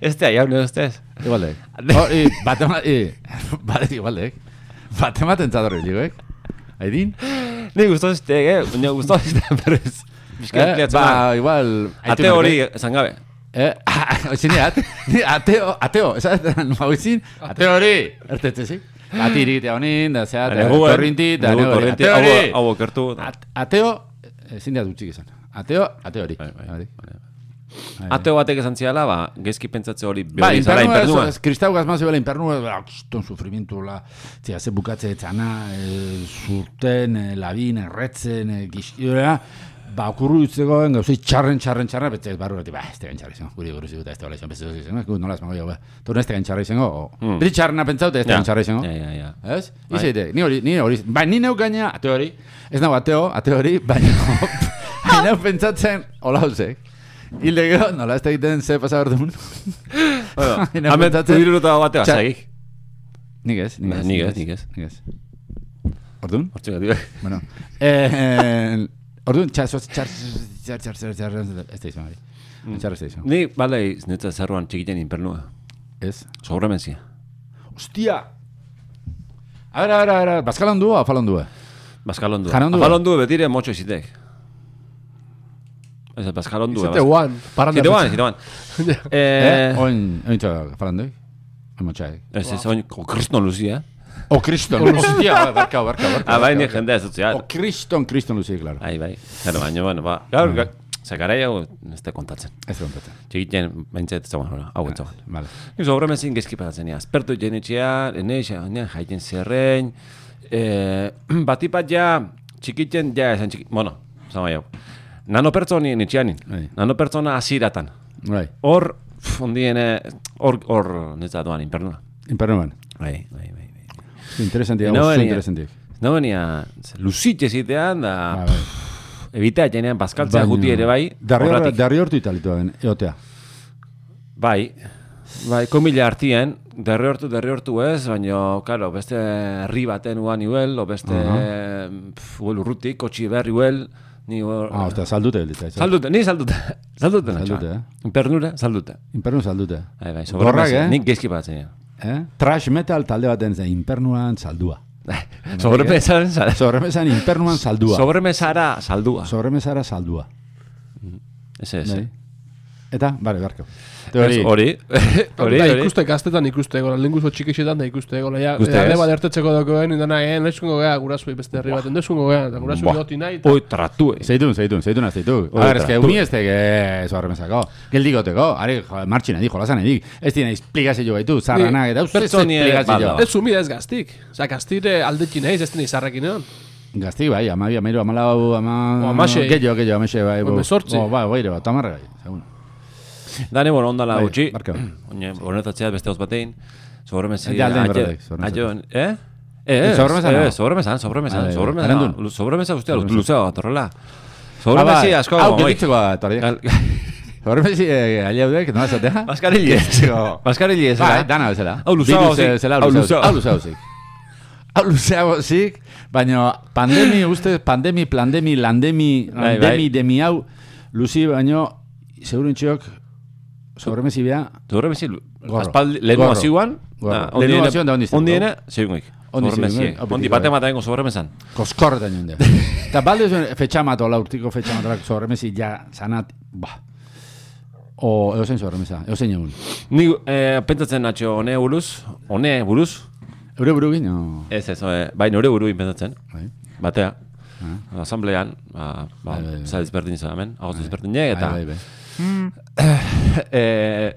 Este ahí hablo ustedes. Igualdek. Oh, i, bate ma, i, bate, igualdek. Bate maten txadorri, liguek. Aidin? Ni gustó este, eh, gustó este, pero es Eh, ba, igual... Ate hori, esan gabe. Eh, oizin at, ni ateo, ateo, izin, ateo hori, ertetze zi. Bati irigitea honin, da zea, eta torrinti, eta negu neu hori. torrinti, Ateo hau okertu. At- ateo, ezin da dutxik izan. Ateo, ateo hori. Bai, bai, bai. Ateo batek esan ziala, ba, gezki pentsatze hori Ba, behori zara impernua, ez, kristau gazmaz ebela impernua, ba, kiston sufrimientu, la, zia, ze bukatze etzana, e, zurten, e, labin, erretzen, e, gizkiora, ba, okurru ditzegoen, gauzei txarren, txarren, txarren, bete, barru bati, ba, ez tegan txarra izango, guri guri ziguta, ez tegan izango, beste izango, gu, nola esmango jau, ba, tu ez tegan txarra izango, o, Mm. beti txarrena pentsaute, ez tegan txarra izango, Ja, ja, ja. ez? Izeite, ni hori, ni hori, ba, ni neu gaina, ateo hori, ez nago ateo, ateo hori, baina, ni neu pentsatzen, hola hauzek, Hilde gero, nola ez da egiten ze pasa behar duen. Bueno, Ina Hemen pentsatzen- tudiruta bate Txa- basagik. Nik ez, nik ez. nik ez, nik ez. Nik ez. Orduan? Hortxe gati. Bueno. Eh, orduan, txar, txar, txar, txar, txar, txar, txar, ez da izan, hori. Txar ez da izan. Ni, bale, netza zerruan txikiten impernua. Ez? Sobremenzia. Ostia! A ver, a ver, a ver, bazkalan du, afalan du. Janondu. Afalondu betire motxo izitek. Ez, baskalondu. Zete guan, parranda. Zite guan, zite guan. Eh, Eh, oin, oin txar, afalan du. Oin motxaik. ez, ez, oin, o kriston luzia. O kriston, ostia, barkau, barkau, barkau. Ah, bai, ni jendea ez dut ziat. O kriston, kriston luzi, claro. Ai, bai. Zero, baina, bueno, ba. Gaur, ga, zakarai hau ez da kontatzen. Ez kontatzen. Txikiten, baintzat, ez zagoen, hau ez zagoen. Vale. Ni sobremezin gezki pagatzen, ja. Aspertu jen etxea, eneixa, baina jaiten zerrein. Eh, batipat ja, txikitzen, ja, esan txiki, bueno, zama jau. Nano pertsonien etxeanin. Bai. Nano pertsona aziratan. Bai, Hor, pf, ondien, hor, hor, netza doan, impernua. impernuan. Bai, bai, bai. Interesantia, No, oso interesantik. No venia, luzitxe zitean, da, Ah, bai. evitea jenean, bazkaltzea Baina- guti ere bai, Darri, darri hortu italitu den, eotea. Bai, bai, komila hartien, derri hortu, derri hortu ez, baina, karo, beste herri baten uan iuel, o beste, Aha. pf, uel urrutik, kotxi berri uel, ni hor... Ah, ostia, saldute bilitza. ez? Saldute, ni saldute, saldute, Saldute, natxoa. eh? Impernura, saldute. Impernu saldute. Bai, bai, sobremesa, eh? nik gezki batzen, ja. Eh? Trash metal talde baten zen, impernuan saldua. Sobremesaren, sal- Sobremesaren impernuan saldua. sobremesara saldua. Sobremesara saldua. Ese, ese. Bai. Eta, bale, barko. Hori, Hori, hori, ikuste gaztetan ikuste gola, lenguzo txikixetan da ikuste gola. Ja, Ikuste, alde ez? bat ertetzeko dagoen, indana, eh, neskungo gea, gurasui beste herri bat, endeskungo gea, eta gurasui goti nahi. Oi, tratu, eh. Zeitun, zeitun, zeitun, zeitun. Oi, A ver, es que tratu. uni ez teke eso arremesako. Geldigoteko, are, martxin edik, jolasan edik. Ez dina esplikazio gaitu, zarranak, eta uste esplikazio. bada. Ez zumi ez gaztik. Osa, gaztire aldekin nahiz, ez dena izarrekin egon. Gazti, bai, amabi, amairu, amalau, ama... O, hamasei. Gehiago, gehiago, amaxe, bai. O, bo. hemezortzi. O, bai, bai, bat, amarra, bai, segun. Dane, bueno, ondala Bai, gutxi. barka. Oine, honetatzea beste hoz batein. Sobremesi. Ja, aldein aie- berdeek, sobremesa. aio- Eh? Eh, eh, Sobremesa no? eh, sobremesan, sobremesan, Bai, bai, sobremesa. arendun. Lu- Sobremesa ustea, Sobremesa. luzea bat horrela. Sobremesi asko, Hau, oi. gelditzeko bat, hori. Gal- Sobremesi, eh, aliaudek, no esatea? Maskarili ez. Maskarili ez. Bai, dana bezala. Hau luzeago Bi luze- zik. zela, Hau luzeago- luzeago. Hau luzeago zik. Hau luzeago zik, baina pandemi, uste, pandemi, plandemi, landemi, Bai, landemi, bai. demi hau, luzi, baino, segurun txiok, sobremesi bea, Sobremesi, aspaldi, lehenu Gorro. aziguan. Gorro. Lehenengo hasiguan da ondi zen, Ondiene, zeungoik. Ondi Sobremesi. Ondi bate mataengo sobremesan. koskorretan jende. Eta balde zuen fetxamato, la urtiko fetxamatorak sobremesi ja, sanat, ba. O, eozein sobremesa, eozein egun. Ni eh, pentsatzen natxo hone buruz, hone buruz, Eure buru gino, ez ez, eh, bai nore buru pentsatzen, bai. batea, Ah. asamblean, ba, ba, Bai, bai, bai. za desberdin izan hemen, hau Bai, bai, eh,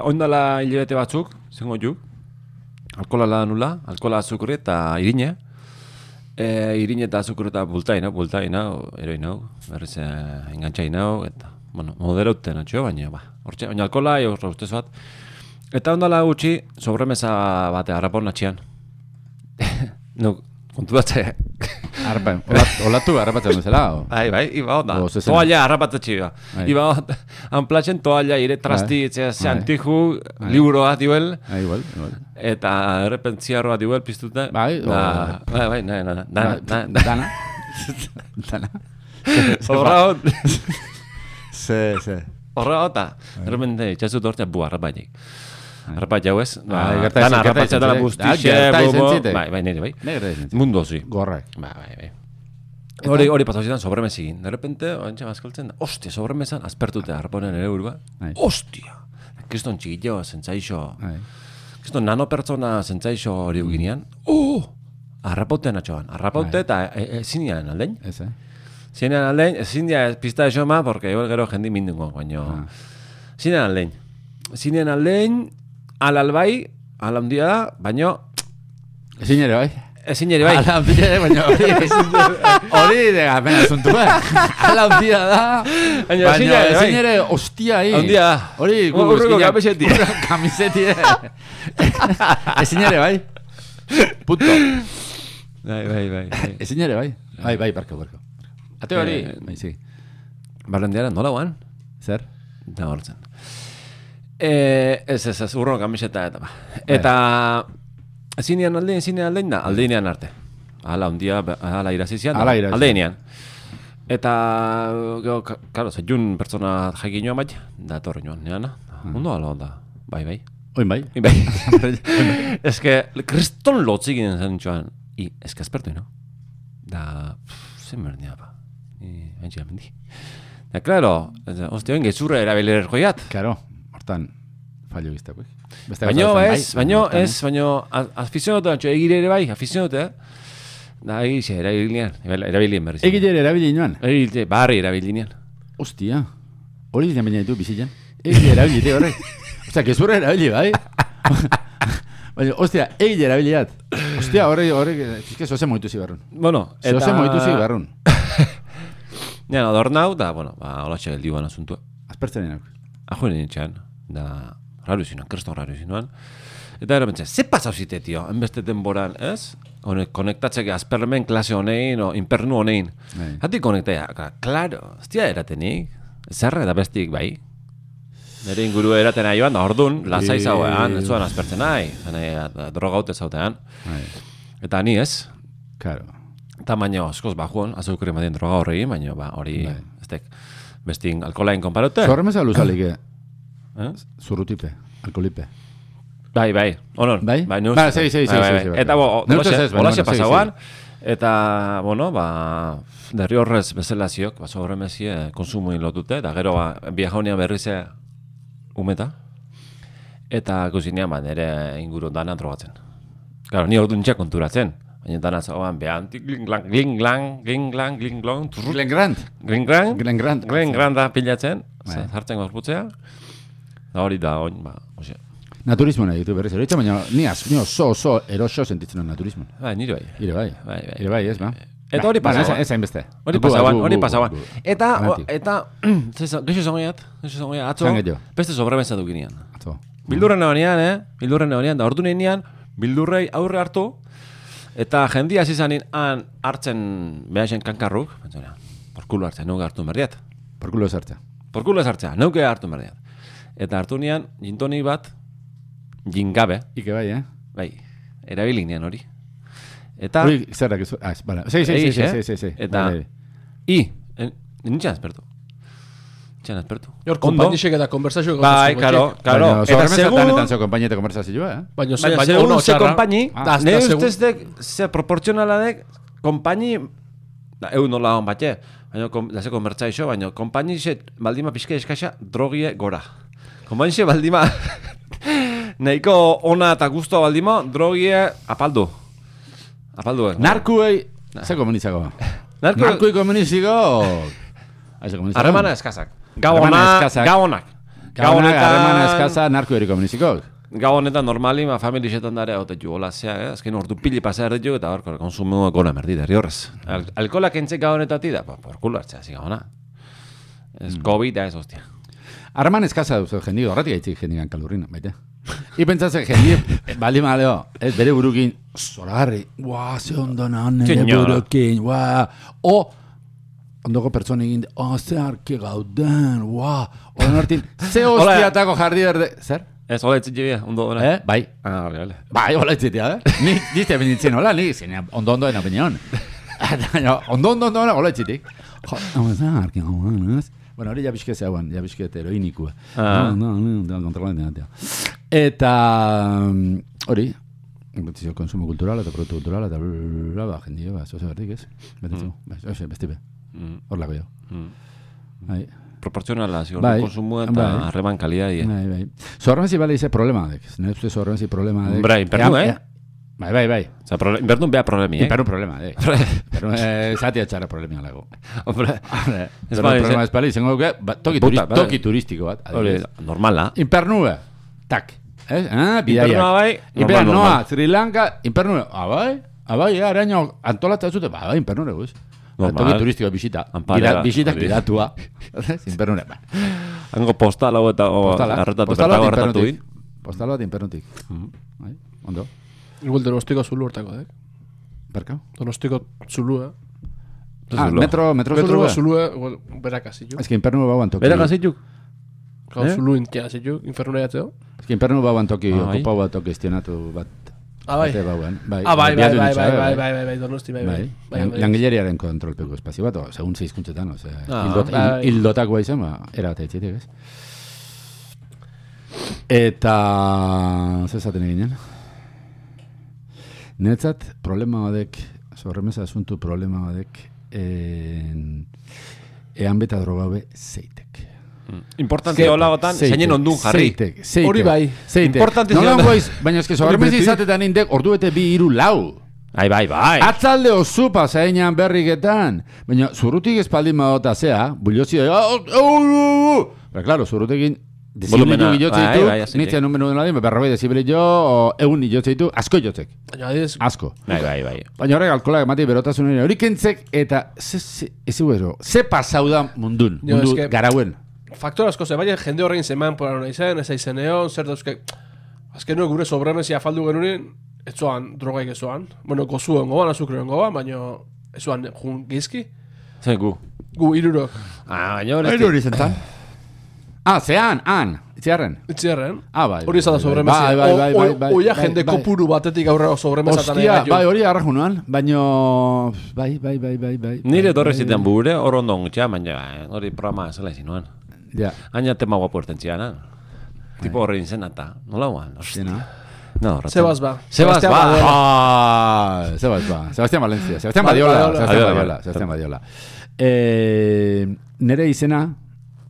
oindala hilabete batzuk, zengo ju, alkola la nula, alkola azukure eta irine, e, irine eta azukure eta bultain, hau, bultain, hau, eroin hau, berriz eh, engantxain hau, eta, bueno, moderauten atxo, baina, ba, hortxe, baina alkola, jo, ustez bat, eta ondala gutxi, sobremesa bate, harrapon atxian. no, kontu batze, Arpa, olat, olatu harrapatzen o? Bai, bai, iba onda. Toalla harrapatatxe iba. Bai. Iba anplatzen toalla ire trasti, Bai. etxea, Bai. antiju, liburoa diuel, Ah, igual, igual. eta errepentziarroa diuel piztuta. Bai, Da, bai, bai, nahi, nahi, nahi. Dana. Dana. Horra hot, Se, se. horra hota. Errepente, itxasu tortzea, bu, harrapainik. Harrapat jau ez, ba, Bai, gerta dana izan- gerta harrapatzea izan dana ziren. bustixe, Da, gerta izan bobo, zitek. bai, bai, nire, bai. Negre dizen. Mundu ozi. Gorrak. Ba, bai, bai. Hori, hori pasau zidan sobremesegin. De repente, oantxe bazkaltzen da, ostia, sobremesan, aspertute harponen ere burua. Bai. Ostia! Kriston txikillo, zentzaixo, Bai. kriston nano pertsona zentzaixo hori uginean. Oh! Arrapauten atxoan. Arrapaute Bai. eta e, ezin dian aldein. Ez, eh? Ezin dian aldein, ezin dian pista esoma, porque igual gero jendi mindungo, baino. Ah. Ezin dian aldein. Aldein, alalbai, ala handia da, baino, Ezin ere, bai? ezin ere bai. Ala handia ere, baina hori... Hori de apena asuntu, eh? Ala handia da... Baina ezin ere, bai. ere, ostia, hi. Handia. Hori, gu, Urruko eskina- kamiseti. Kamiseti, eh? Ezin ere, bai? Puto. Bai, bai, bai. bai. Ezin ere, bai? Bai, bai, barko, barko. Ate hori, Eh, bai, sí. Barrendiara nola guan? Zer? Da hortzen. E, ez, ez, ez, urro kamiseta eta ba. Eta zinean aldein, zinean aldein da, aldeinean arte. Hala, ondia, hala irazizian. Hala irazizian. Aldeinean. Eta, gero, ka- karo, zeiun pertsona jaikinoa bai, da etorri joan, neana. Ondo ala onda, bai, bai. Oin bai? Bai. Ez que, kriston lotzik ginen zen txoan. I, ez que aspertu, no? Da, zen bernia, ba. I, haintxe gamendi. Da, claro, ez, hostia, oin gezurra erabiler joiat. Claro, hortan, fallo giztakoik. Beste Baino gauza ez, baino hortan, ez, baino a- afizionotu antxo, egire ere bai, afizionotu, eh? Da, egize, erabilinean, erabilien berriz. Egile ere erabili inoan. Egile, barri erabilinean. Ostia. Hori ditzen baina ditu bizitzen. Egile erabili, te horrek. Ostia, kezurra erabili, bai? Baina, ostia, egile erabiliat. Ostia, horrek, horrek, fizke zoze moitu zibarrun. Bueno, eta... Zoze moitu zibarrun. Ja, adornau, da, bueno, ba, holatxe geldi guan asuntua. Aspertzen denak. Ajoen nintzen, da, raru zinuan, kresto raru zinuan. Eta gero pentsa, ze pasau zite, tio, enbeste denboran, ez? Honek, konektatzeke azpermen klase honein, o inpernu honein. Bai. Hati konektaia, ka- claro, ez dira eratenik, zerra eta bestik, bai. Nire inguru eraten nahi joan, da ordun, lasai zauean, ez zuen aspertzen nahi, zene, droga haute zautean. Bai, Eta ni ez, Claro. eta baino, askoz bajuan, azukure madien droga horri, baino, ba, hori, Bai. ez tek, bestin alkolain konparote. Zorremeza luzalik, eh? Eh? zurrutipe, alkolipe. Bai, bai, honor. Bai? bai, neuz- Ba, sei, sei, sei, bai, bai, bai. bai. Eta bo, holaxe bai, holaxe bueno, sei, pasauan, Eta, bueno, ba, derri horrez bezala ziok, ba, sobremezie konsumuin lotute, eta gero, ba, biajaunia berrize umeta. Eta kusinean, ba, nire inguru dana drogatzen. Claro, ni ordu nintxea konturatzen. Baina dana zauan, behan, gling glang, gling glang, gling glang, gling glang, turrut, Glen Grant. gling glang, Glen Grant. gling glang da pilatzen, Bai. zartzen gorputzea. Da hori da, oin, ba, ose. Naturismo nahi ditu berriz eroitza, baina ni az, ni oso oso eroso sentitzen dut naturismo. Bai, nire bai. Ire bai. Bai, bai. Ire bai, ez ba? Eta hori Ba, pasaban. Ez ez hainbeste. Hori gu- hori gu- Eta, o, eta, zesa, geixo zongoiat, geixo zongoiat, atzo, Zan gehiago. beste sobremesa dukinean. Atzo. Bildurren egonean, eh? Bildurren egonean, da ordu nenean, bildurrei aurre hartu, eta jendia hasi zanin han hartzen behasen kankarruk, bentsona, porkulo hartzen, nuke hartu berdiat. Porkulo sartza. Porkulo ez hartzea, nuke hartu berdiat. Eta hartu nean, jintoni bat, jingabe, Ike bai, eh? bai, erabilinean hori. Eta, Hori zerrak ez... Ah, bala. Sí, sí, sí, Egiz, sí, eh? sí, sí, sí. Eta- bai. i, en, nintzen azpertu. Nintzen azpertu. Hor, konpainixek eta konversazio Bai, karo, karo. Eta segun, tanetan zo konpainete konversazioa, eh? Baina, segun ze kompaini, Da, ne ustez dek, ze proporzionala dek, kompaini, egun nola hon batxe, baina, da ze konbertza iso, baina, kompaini ze, baldima pixke eskaxa, drogie gora. Kompaini ze, baldima, nahiko ona eta guztua baldima, drogie apaldu. Apaldu, eh? Narkuei... Ze komunitzako? Narko- Narkuei komunitziko... Harremana eskazak. Gau Harremana ona, eskazak. gabonak. Gabonak, Gabonetan- eskaza narkueri komunitziko. Gau honetan normali, ma familixetan dara, ote ju, hola zea, eh? azken ordu pili pasa erditu, eta hor, konsumo gona merdi, derri horrez. Al alkola kentzek gau honetati da, pa, por culo hartzea, zi gauna. Ez COVID, da ez hostia. Harreman eskaza duzu jendik, horretik gaitzik jendikan kalurrina, baita. I pentsatzen jendik, bali maleo, ez bere burukin, zoragarri, guau, ze ondo nan, nire burukin, guau, o, ondoko pertsona egin, oh, ze arke gauden, guau, oren hartin, ze hostiatako jardi berde, zer? Ez, hola etzik jibia, ondo dora. Eh? Bai, Ah, hori, hori. bai, hola etzitea, eh? Ni, dizte benitzen hola, ni, zenean, ondo ondo en opinión. Baina, ondo ondo ondo hola etzitik. Jo, hau ez da, arke gauden, ez? Bueno, hori ja pixke zeuan, ja pixke heroinikua. Ah. No, no, no, no, kontrolatzen datea. Eta, mm, hori, Kompetizio konsumo kultural eta produktu kultural eta bla, ba, jendio, ba, zoze berdik, ez? Betetzu, ba, zoze, beste be, Mm, hor lako jo. mm. Bai, Proportzionala, zi Bai, konsumo eta bai. harreman kalidadi. bai, bai. Zorrenzi bale ize problema dek, nire uste zorrenzi problema dek. Hombre, inpernu, eh? Bai, bai, bai. Oza, prole- inberdun beha problemi, eh? Imperu problema, dek. Pero eh, zatia txarra problema lago. Hombre, Ez bali, bai, problema ez bali, izango duke, ba, toki, turi, bai. toki turistiko bat. adibidez. normala. Impernue, tak. Ez? Ah, bidaiak. Impernua bai, Imper, normal, noa, normal. Sri Lanka, impernue, ah, bai? Ah, bai, ja, araño, antolatzen zute, ba, bai, impernure, guz. Normal. Toki turistiko bisita. Anparera, Bida, bisita hori. gidatua. Impernure, ba. Hango postal hau eta o, Postala, arretatu, postala bertago bat arretatu impernutik. din. Postala bat impernutik. Bai, ondo. Igual donostiko zulu hortako, eh? Berkau? Donostiko zulu, eh? Ah, Zulo. metro, metro, Metro metro zulu, eh? Igual, berak hazitu. Ez que impernu bauan toki. Bera gazituk? Gau Eh? zulu intia hazitu, infernura jatzeo. Ez que impernu bauan toki, Ah, bai. okupau bat toki estionatu bat. Ah, bai. bate bauan. Bai, Ah, bai, bai, biatu bai, nitsa, bai, eh, bai, bai, bai, bai, donosti, bai, bai. Bai, Bai, Lan- bai. langileriaren kontrolpeko espazio bat, o, segun ze hizkuntzetan, ose, Ah, hildot, bai. hil- izan, ba, era bat eitzitek, ez? Eta, ze esaten eginen? Netzat, problema badek, sorremesa asuntu problema badek, en, ean beta drogabe zeitek. Importante hola gotan, zeinen ondun jarri. Zeitek, zeitek. Hori bai. Zeitek. Importante zion- goiz, baina eske sorremesa beti. izatetan indek, ordu bete bi iru lau. Bai, bai, bai. Atzalde osupa zainan berriketan. Baina zurrutik espaldin badota zea, bullozio, oh, oh, oh, oh. Pero claro, zurrutekin Desibilio gilotze bai, ditu, bai, hasi nitzen dik. un menu dela berrogei desibilio, o egun gilotze ditu, asko jotzek, Baina, adiz, asko. Bai, bai, bai. Baina horrek alkoholak emati berotasunera hori kentzek, eta ze, ze, ez gero, ze pasau da mundun, Jo, mundu eske- garauen. faktor asko ze, baina jende horrein zeman poran nahi zen, ez aizen egon, zer dauzke... Azken nuen gure sobremesi afaldu genunen, ez zoan drogaik ez zoan. Bueno, gozu goban, azukre goban, baina ez zoan jun gizki. Zer gu. Gu irurok. Ah, baina hori. Hori hori zentan. Ah, zean, han, itziarren. Itziarren. Ah, bai. Hori izan da bai. Bai, bai, bai, bai, bai. Oia bai, jende bai. kopuru batetik aurrera sobremesatan Ostia, bai, hori arrajunuan, baino... Bai, bai, bai, bai, bai. Nire bai, dorre bai, ziten bure, hor ondo ngutxea, baina eh, hori programa zela izin nuen. Ja, Aina tema guapo erten ziana. Tipo horrein zen eta, nola guan? zena. No, ratzen. Sebas ba. Sebas Sebastián ba. Badiola. Ah, Sebas, ba. Sebastián Valencia. Sebastián Ba- Badiola. Sebastián. Badiola. Sebastián Badiola. Eh, nere izena,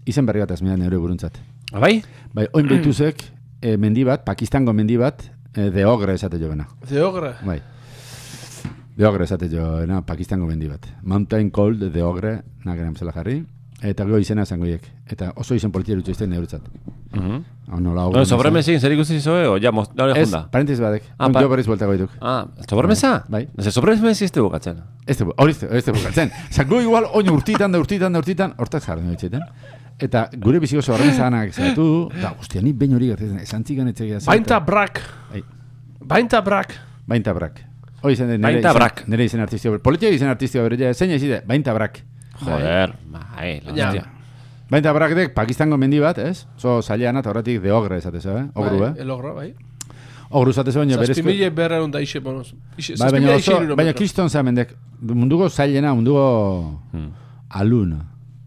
izen berri bat azmea nere buruntzat. Bai? Bai, oin behituzek, eh, mendi bat, Pakistango mendi bat, eh, de ogre esate jo bena. Zeogre. Bai. De ogre esate jo bena, Pakistango mendi bat. Mountain Cold de ogre, nagaren zela jarri. Eta gero izena zango hiek. Eta oso izen politiero utzu neuretzat. Mhm. Hau nola hau. No, sobremesik zer ikusi zoe, o ja, moz, daure Ez, junda? parentez badek. Ah, Ah, pa- jo berriz buelta goituk. Ah, sobremesa? Bai. Ze sobremesi ez du bukatzen. Ez hori ez ez du bukatzen. Gu igual oin urtitan da urtitan da urtitan, hortaz jarri noitzeten. Eta gure biziko zorremezanak zatu, da, ostia, ni behin hori gertzen, esan txigan etxegia zauta. Bainta brak. Ai. Bainta brak. Bainta brak. Hoi zen, nire Bainta izen- brak. Nire izen artistio. Politia izen artistio bere, zein ezide, bainta brak. Joder, bai, la Ja. hostia. Bainta brak dek Pakistango mendi bat, ez? So, saliana, eta horretik de ogre esatez, eh? Ogru, Bai, eh? El ogro, bai. Ogru esatez, baina berezko... Zazpimile berreun da ixe, bueno, ixe, Bai, baina oso, baina kiston zamendek, munduko zailena, munduko Hmm. alun.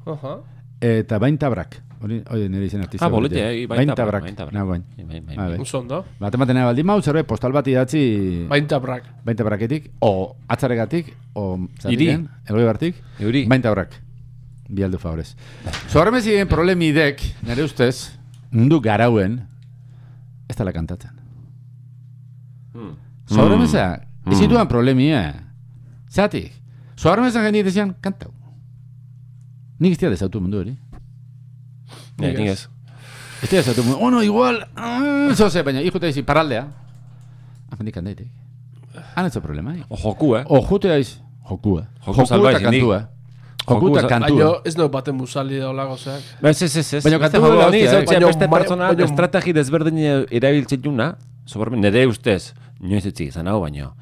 Aha. Eta bainta brak. Hori, hori nire izen artistio. Ah, politia, eh, bainta bainta brak, brak. bainta brak. Nagoen. Bai, bai, bai. Bai, bai. Oso ondo. Bat ematen baldin mau, zerbait postal bat idatzi Bainta brak. bainta braketik, o atzaregatik, o zatiken, elgoi bartik, Euri. bainta brak. Bialdu favorez. Zorremezi problemi dek, nire ustez, mundu garauen, ez dela kantatzen. Hmm. Zorremeza, Mm. ez zituen problemi, eh? Zatik, zorremeza jendik dezian, kantau. Nik ez dira desautu mundu hori. Ne, nik ez. Ez dira desautu mundu, ono, igual, mm, zoze, baina, ikute dizi, paraldea. Ahendik kandaitek. Han ez da problema, eh? O joku, eh? O jute daiz, joku, eh? Joku salbai eta zindik. kantu, eh? Joku Joku eta sal- kantu. Baina ez no baten musali da olako zeak. Ez, ez, ez, ez. Baina Beste kantu joku hori honi, hostia, eh? Baina beste pertsona baina- estrategi desberdin erabiltzen juna, sobreme, nire ustez, inoiz etxik izan hau, baino.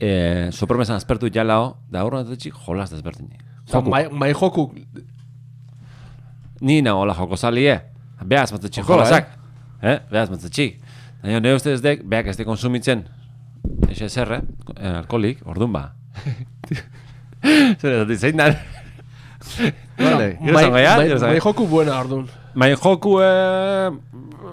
Eh, sobremesa aspertu jalao, da horren etxik jolas desberdinik. Mai, mai joku, Ni na hola joko salie. Beaz matzatxik Joko, jolasak. Eh? Beaz matzatxik. Baina nire ustez dek, beak ez de konsumitzen. Ese zerre, eh, alkoholik, ordun ba. Zer ez, zein da? Vale. Mai, zango. mai joku buena ordun. Mai joku, eh,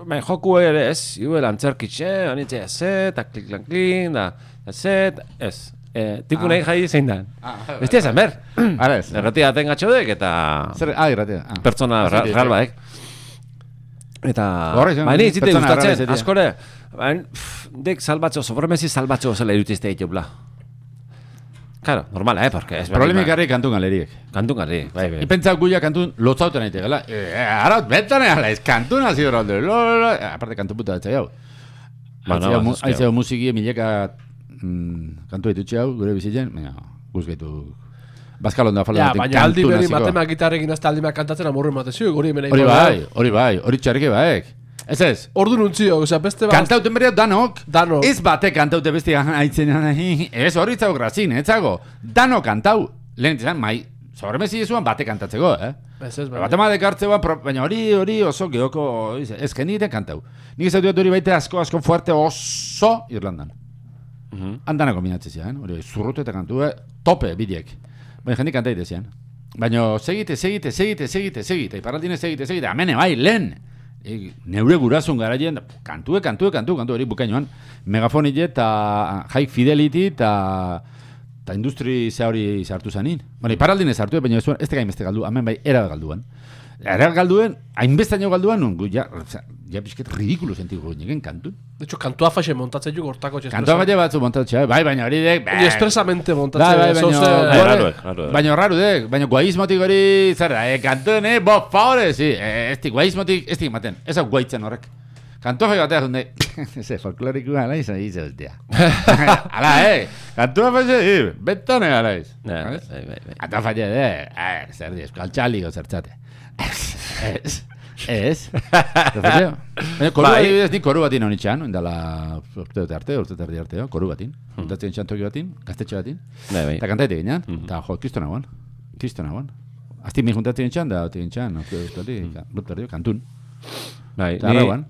mai joku ere ez, iuel antzerkitxe, honitxe ze, eta klik lan klin, da, ze, ez. Eh, tipu nahi jai zein da. Ah, Ez tia ber. Ara ez. Erratia aten gatxodek eta Zer, ah, irratea. Ah. pertsona Ah, ra- baek. Eta, Horre, izan, baina izite gustatzen, askore, baina, dek salbatxo, sobremesi salbatxo zela irutizte ditubla. Claro, normala, eh, porque es Problemik garri kantun galeriek. Kantun garri, bai, bai. Ipentza guia kantun lotzauten nahi tegela. Eh, ara, betan ala, ez kantun hasi horralde. Lo, lo, lo. Aparte kantu puta datza jau. Ba, no, Aitzeo mu- ez que- aitzeo musiki mileka mm, kantu ditutxe hau, gure bizitzen, baina guzgaitu Bazkalon da falda Ja, batek baina aldi beri matema gitarrekin hasta aldi kantatzen amorru ematen ziu, hori hemen Hori egin bai, hori bai, hori txarrike baek. Ez ez, Ordu nuntzio, osea, beste bat. kantauten berea danok, Danok. ez bate kantaute beste haitzen, ez hori zago grazin, ez zago, danok kantau, lehen izan, mai, sobremesi ezuan bate kantatzeko, eh? Ez ez, baina. ema dekartzean, pro- baina hori hori oso geoko, ez que nire kantau. Nik ez dut hori baite asko, asko fuerte oso Irlandan. Mhm. Andana kombinatzen zian, hori zurrute eta kantu, eh, tope bidiek. Baina jendik kanta zian. Baina segite, segite, segite, segite, segite, iparraldine segite, segite, amene bai, lehen. E, neure gurasun garaien, kantue, kantue, kantu, kantu, hori bukainoan. Megafonik eta high fidelity eta eta industri ze hori sartu zanin. Bueno, iparraldine sartu, baina ez teka inbeste galdu, hemen bai, era galduan. Era galduen, hainbestaino galduan, nun, gu, ja, oza, ja pixket ridikulo sentigo nien kantun. De hecho, kantua faxe montatzen juk hortako txespresa. Kantua bat batzu montatzea, bai, baina hori dek, Hori espresamente montatzen. Bai, bai, baina, Bai, raro, raro, eh. baina raru dek, baina guaizmotik hori, zer da, eh, kantuen, eh, bo, favore, si, eh, ez di, guaizmotik, ez di maten, ez hau guaitzen horrek. Kantua fai batea junde, ze, folklorikoa ala izan izan ustea. ala, eh, kantua fai ze, betone ala iz. Bai, bai, bai, bai. Kantua fai de, eh, zer di, eskaltxaliko zertzate. Ez, ez. Baina, koru Bai. adibidez, nik koru batin honitxan, indala urte dute arte, urte terdi arte, koru batin. Kontatzen txantoki batin, gaztetxe batin. Bai, bai. Eta kantaite ginean, Mhm. eta jo, kristo nagoan. Kristo nagoan. Azti mi juntatzen txan, da, otin txan, kantun. Bai, ni.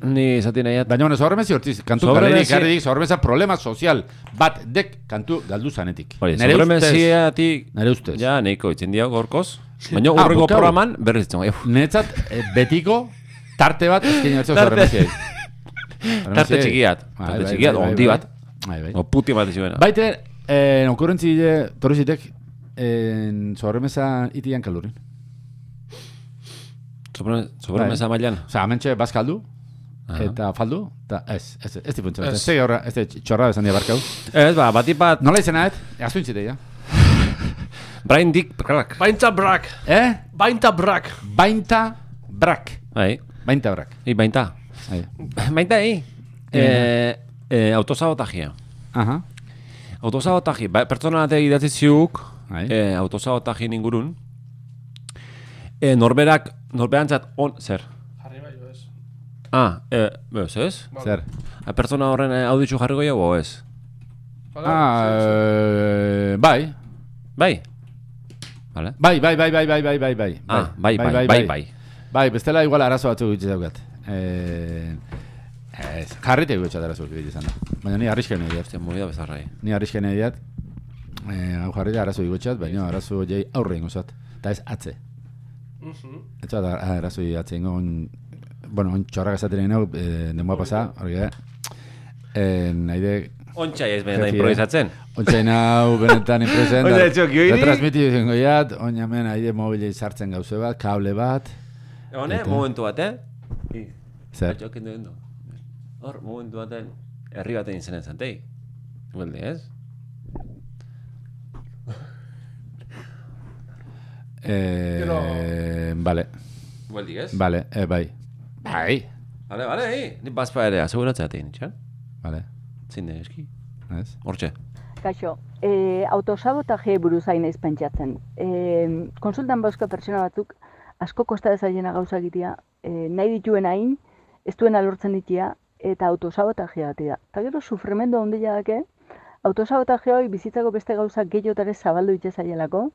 Ni zati nahiat. Baina honez, horremez ziortiz, kantu Garri, zi... horremez problema sozial bat dek kantu galdu zanetik. Hori, nere ustez. Ziati... Nere ustez. Ja, neiko itzen diago gorkoz. Baina urrego ah, programan berriz. Netzat eh, betiko tarte bat eskin jatzeu horremez. Tarte txikiat. Bai, tarte bai, txikiat, bai, ondi bat. Bai, bai. O puti bat izuena. Baite, eh, en okurrentzi dide, torrizitek, en zorremeza itian kalurin. Sobremeza sobre bai. mailan. Osa, amentxe, bazkaldu, eta faldu, eta ez, ez, ez difuntza. Ez. Ez horra, ez txorra bezan dia barkau. Ez, ba, bat, Nola izena ez? Azuintzite, ja. Brian Dick Crack. Bainta brak. Eh? Bainta brak. Bainta brak. Bai, Bainta brak. i bainta. Bai. Bainta, ei. Eh, eh, autosabotajia. Aha. Autosabotaji, ba, pertsona batek idatzi ziuk, eh, autosabotaji ingurun. Eh, norberak, norberantzat on, zer? Bai. Ah, eh, ez, ez? Zer? A, pertsona horren eh, auditxu jarriko jau, o ez? Ah, eh, bai. Bai? Vale. Bai, bai, bai, bai, bai, bai, bai, bai. Ah, bai, bai, bai, bai. Bai, bestela igual arazo batzuk gutxi daukat. Eh, ez, jarrite gutxat arazo gutxi izan da. Baina ni arrisken ediat. Hostia, movida bezarrai. Ni arrisken ediat. Eh, hau jarrite arazo gutxat, baina arazo jai aurre ingo zat. Ta ez atze. Ez bat arazo atze ingo. Bueno, on txorrak esaten nahi eh, denboa pasa, hori da. Eh, nahi de Ontsa ez benetan Jefe, eh? improvisatzen. Ontsain hau benetan impresen. Oina, txok, joiri? Retransmiti izango jat, oina hemen aide mobile sartzen gauze bat, kable bat. Hone, Eta- momentu bat, eh? I. Zer? Atxok endo endo. Hor, momentu baten, herri baten izenen zantei. Huelde, ez? Eh, vale, Hueldik, ez? vale, eh, bai. Bai. Bale, bale, hi. Ni bazpa ere, aseguratzea tein, txan? Vale, Zinde, eski. ez? Hortxe. Kaixo, e, autosabotaje buruz hain naiz pentsatzen. E, konsultan bauzko pertsona batzuk asko kosta dezaiena gauza egitea, e, nahi dituen hain, ez duena lortzen ditia, eta autosabotajea bati da. Eta gero sufrimendu handia dake, autosabotaje hori bizitzako beste gauza gehiotare zabaldu itxe zaielako,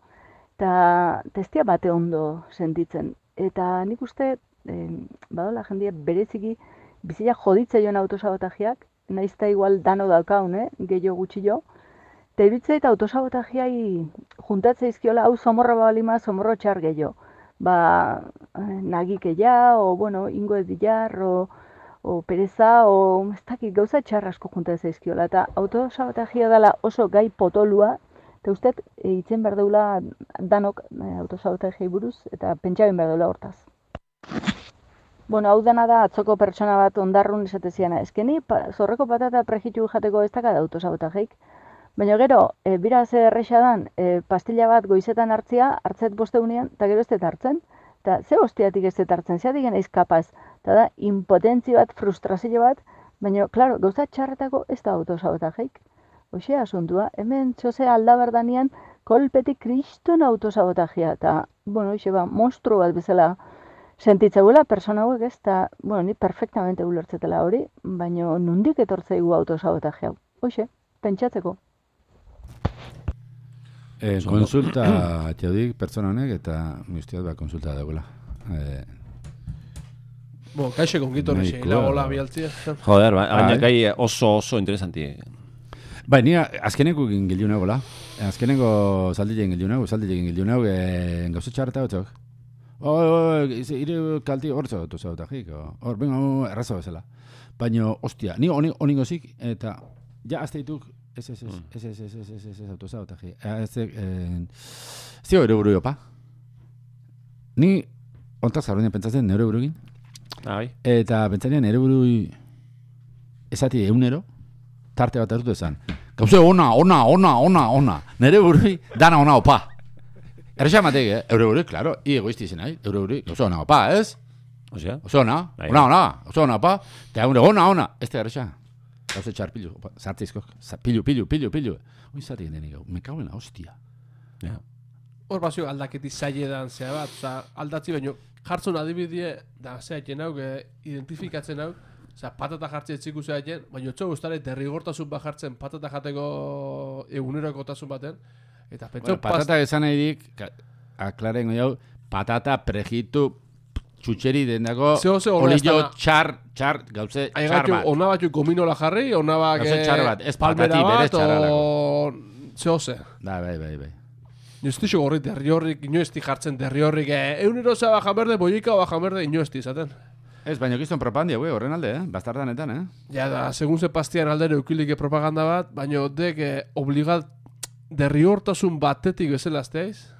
eta testia bate ondo sentitzen. Eta nik uste, e, badola jendia bereziki bizia joditza joan autosabotajeak, nahiz eta igual dano daukaun, eh? gehiago gutxi jo, iruditzen eta autosabotajeai juntatzea izkiola, hau somorro balima, somorro txar gehiago. Ba, eh, nagikeia, o, bueno, ingo edilar, o, o pereza, o, ez dakit, gauza txar asko juntatzea izkiola. Eta autosabotajea dela oso gai potolua, eta uste, e, itzen behar deula danok e, autosabotajei buruz, eta pentsabin behar deula hortaz. Bueno, hau dena da atzoko pertsona bat ondarrun esateziana. Ezkeni, pa, zorreko patata prejitu jateko ez dakar autosabotajeik. Baina gero, e, bira ze erresa dan, e, pastilla bat goizetan hartzia, hartzet bosteunean, eta gero ez hartzen. Eta ze hostiatik ez hartzen, zeatik naiz kapaz. Eta da, impotentzi bat, frustrazio bat, baina, klaro, gauza txarretako ez da autosabotajeik. Hoxe asuntua, hemen txose aldaberdanean kolpetik kriston autosabotajea, eta, bueno, hoxe ba, monstru bat bezala sentitzeuela persona hauek ez, eta, bueno, ni perfectamente ulertzetela hori, baina nundik etortzeigu autosabotaje hau. Hoxe, pentsatzeko. Eh, konsulta txaudik pertsona honek eta usteat ba konsulta dagoela. Eh, Bo, kaixo Nahikoa. zein, hola bialtzia. Joder, ba, baina Bai. gai oso oso interesanti. bai, ni azkeneko nagoela. Azkeneko zaldi egin gildu nago, zaldi egin gildu Oh, oh, ize, ire kalti hor zautu zautajik, hor, benga, oh, erraza bezala. Baina, ostia, ni honi honi gozik, eta ja azte dituk, ez, ez, ez, ez, ez, ez, ez, ez, ez, ez, zautaji. Ez, eh, zio ere buru jopa. Ni, ontaz jarroinen pentsatzen, nire burugin, bai. Eta pentsatzen nere buru esati eunero, tarte bat hartu esan. Gauze ona, ona, ona, ona, ona. Nere burui dana ona opa. Erresa matek, eh? Eure burui, claro, i egoisti zen nahi. Eure burui, gauze ona opa, ez? Osea? Oso ona, Bai. ona, ona, oso ona opa. Eta egunre, ona, ona. Ez da erresa. Gauze txar pilu, opa, sartzizko. Sa- Pilu, pilu, pilu, pilu. Hoi zati genen gau, me cago en la hostia. Ja. Hor bazio aldaketi zailedan zea bat, oza, aldatzi baino, jartzen adibidie, da zea jen hau, eh, identifikatzen hau, oza, patata jartzen etziku zea jen, baina otxo guztare derrigortasun bat jartzen patata jateko egunerokotasun baten, eta pentsau Bueno, patata esan nahi dik, aklaren goi hau, patata prejitu txutxeri dendako, Zeo, zeo, olio txar, txar, gauze, txar bat. ona batzu gominola jarri, ona bat Gauza eh, txar bat, ez palmera patati berez bat, txarra o... Zeo ze. Da, bai, bai, bai. Niztixo gorri derri horrik, inoesti jartzen derri horrik, eh, eunero zea bajan berde, boika bajan berde, inoesti izaten. Ez, baina kiston propagandia, güey, horren alde, eh? Bastardanetan, eh? Ja, da, segun ze pastian aldere eukilike propaganda bat, baina dek eh, obligat derriortasun batetik bezala azteaiz.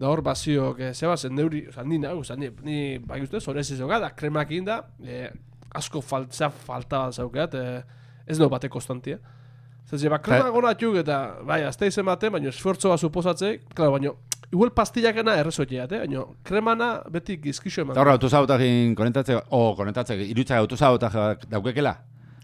Da hor baziok, eh, zeba zen neuri, oza, ni nago, oza, ni, ni bai uste, zorez izoga, da, kremak inda, eh, asko faltza falta bat zaukeat, eh, ez dugu bate konstantia. Zer, ba, krema gona txuk eta, bai, azteiz emate, baina esfortzo bat suposatzei, klaro, baina, igual pastillakena errezotiat, eh, baina, kremana beti gizkixo eman. Eta horra, autosabotajin konektatzeko, o, konektatzeko, irutzak autosabotajak daukekela,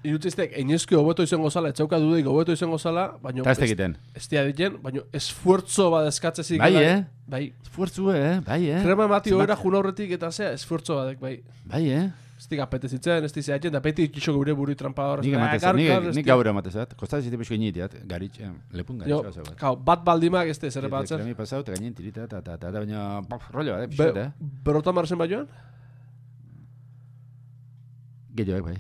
Irutiztek, einezki hobeto izango zala, etxauka dudeik hobeto izango zala, baina... eta ez egiten. Ez dia ditzen, baina esfuerzo bat eskatzezik. Bai, eh? Bai. Esfuerzu, eh? Bai, eh? Krema emati Zenbat- oera jun aurretik eta zea, esfuerzo batek, bai. Bai, eh? Ez dik apete zitzen, ez dizatzen, da beti itxo gure buru trampa hor. Nik ematez, gar- nik, ez nik gaur ematez, bat. Kostaz zite pixko initiat, garitx, eh, lepun Jo, garitx. bat. kau, bat baldimak ez da zer batzen. Kremi pasau, eta gainen tirita, eta, eta, eta, baina, rollo, bat, eh, eh? berota marzen bai joan? Gehiago, bai.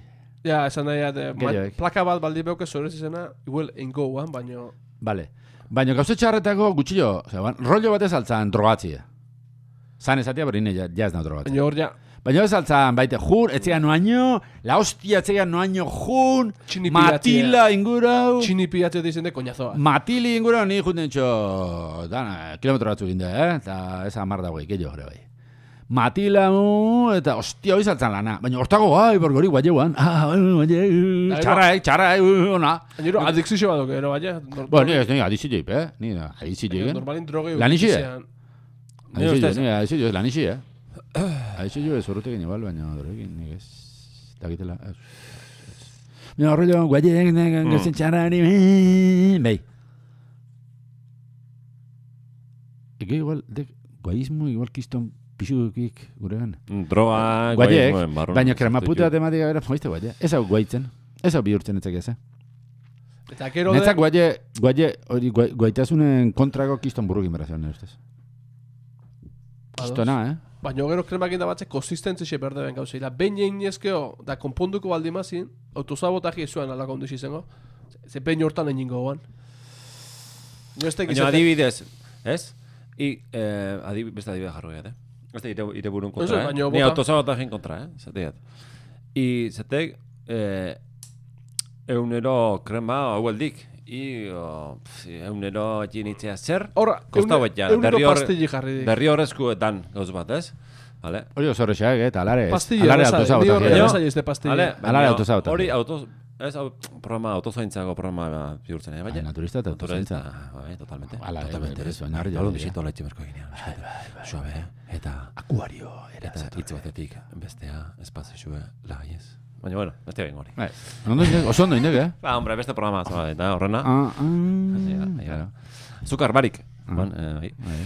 Ja, esan nahi, de, Gehiago. plaka bat baldi beuke zorez izena, igual ingo guan, baina... Vale. Baina gauze txarretako gutxillo, osea, ban, rollo batez altzan drogatzia. Zan esatia, beri ne, ja, ja ez nau drogatzia. Baina hor ja, Baina ez altzan, baite, jur, etxean noaino, la hostia etxean noaino jun, matila ingurau, txini pilatze dizen de koñazoa. matili ingurau, ni juten txo, dana, kilometro batzu ginde, eh? Eta ez amar dago, gehiago gure bai. Matila, uh, eta hostia, hori saltzan lana. Baina hortago, bai, borgori guaieuan. Ah, bai, Da, txarrai, txarrai, uh, ona. Baina ero, adikzixo bat duke, ero, baina. nor- Bueno, ni ez ni joip, eh? Ni da, joip, Normalin droge... Lan ixi, eh? ukizean. Ni ni joip, lan ixi, eh? Adizi joip, zorrutekin igual, baina drogekin, nik ez, dakitela. Baina horrello, guaiek, Mm. gazen txarrari, eh, bai. Eke igual, dek, guaismo, igual kiston pixukik guregan. Droga, Guaiek, guai, barruan, baina kremaputa sartu tematika bera, moizte guaie. Ez hau guaitzen, ez hau bihurtzen etzak ez, eh? Eta gero de... Netzak guaie, guaie, hori guai- guaitasunen kontrako kiston burrukin bera zean, ustez. Kistona, eh? Baina gero kremak inda batze konsistentzixe berde ben gauzeila. Behin egin ezkeo, da konponduko baldi mazin, autosabotaji ezuan alako ondiz izango. Ze behin hortan egin gogoan. Ez Baina adibidez, ez? I, eh, adib, beste adibidez jarro eh? Ez da, ire, ire burun Eso, kontra, eh? baina Ni bota- autosabotajen kontra, eh? Zateat. I, zatek, eh, eunero krema haueldik. I, o, pf, eunero jinitzea zer? Horra, Kosta bat ja, eunero berri hor- pastilli jarri dik. Berri horrezkuetan gauz bat, ez? Vale? Hori oso horrexak, eh? Eta alare, alare. Vale, Alare baina autosabotajea. Hori, autos, ez, au, programa, autozaintzako programa bihurtzen, eh? Bai, Baina, naturista eta autozaintza. bai, totalmente. Ala, eh, totalmente. berez, oinarri Orduan hori, bisito laitxe berko eginean. Suabe, eh? eta, Akuario, eta hitz batetik bestea espazio lagaiez. Baina, bueno, beste behin hori. Bai, oso ondo indek, eh? Ba, hombre, beste programa, zaba, eta horrena. Ah, ah, Baina, baina. Zukar barik. Ah. Eh, bai. Bai.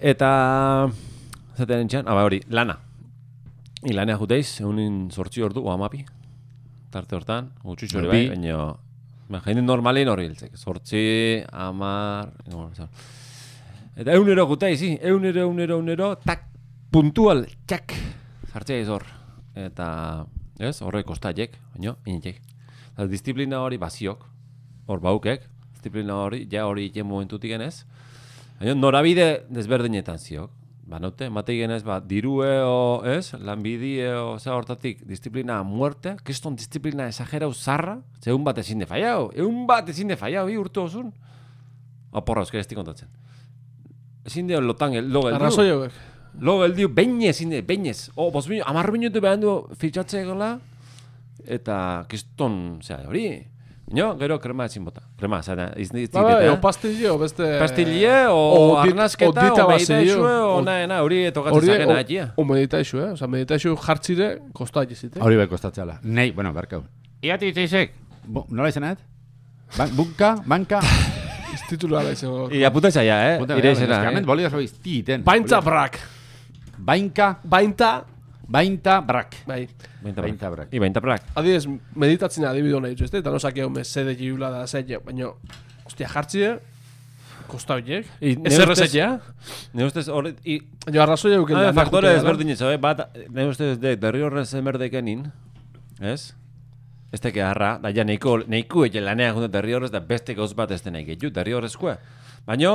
Eta, zaten entxan, aba hori, lana. I lanea juteiz, egunin sortzi ordu, o amapi. Tarte hortan, gutxutxo bai, Bi. baina... Ba, jainen normalin hori hiltzek. Sortzi, amar... Eta egunero guteiz, zi, egunero, egunero, egunero, tak, puntual, txak, sartzea izor. Eta, ez, horre kostaiek, baina, initek. Eta disiplina hori baziok, hor baukek, disiplina hori, ja hori iten momentutik genez. Baina norabide desberdinetan ziok. Ba, naute, matei genez, ba, dirue o, ez, lanbidie o, za hortatik, disiplina a muerte, keston disiplina esagerau zarra, ze egun bat ezin de fallau, egun bat ezin de fallau, bi urte osun. Aporra, euskara ez kontatzen. Ezin de lotan, gel- lo geldiu. Arrazoi hauek. Lo geldiu, behin ezin de, behin ez. O, bos minutu, amarr minutu behan du fitxatze gola, eta keston, zera, hori, No, gero krema ezin bota. Krema, zera, izan Ba, ba, o pastilli o beste... Pastillie, o, o dit- arnasketa, o dita o basio, meditaixue, o o- naena, hori tokatzen Hori, zakena o, o meditaixu, eh? Osa, meditaixu jartzire, kosta jizite. Hori bai kostatzeala. Nei, bueno, barkau. Iati itzeizek. Bo, nola izan ez? Ban, bunka, banka. Institulu ala izango. I apuntatza ja, eh? Puta, Ire eskarment, eh? boli oso iztiten. Baintza brak. Bainka, Bainta, bainta, brak. bai. Bainta Bainta brak. I bainta brak. Adibidez, meditatzen adibidu nahi dituzte, eta no sakeo me sede giula da zeia, baina, ostia, jartzire, kosta horiek. Ez errezetia. Ne ustez hori... I, Baina arrazoi ah, lana faktore jutea, ezberdin ez, eh? Bat, ne ustez de, derri horrez emerdekenin, ez? ez teke harra, da ja neiko, neiko eke lanean juntet derri horrez, da beste gauz bat ez denek egitu, derri horrezkoa. Baina,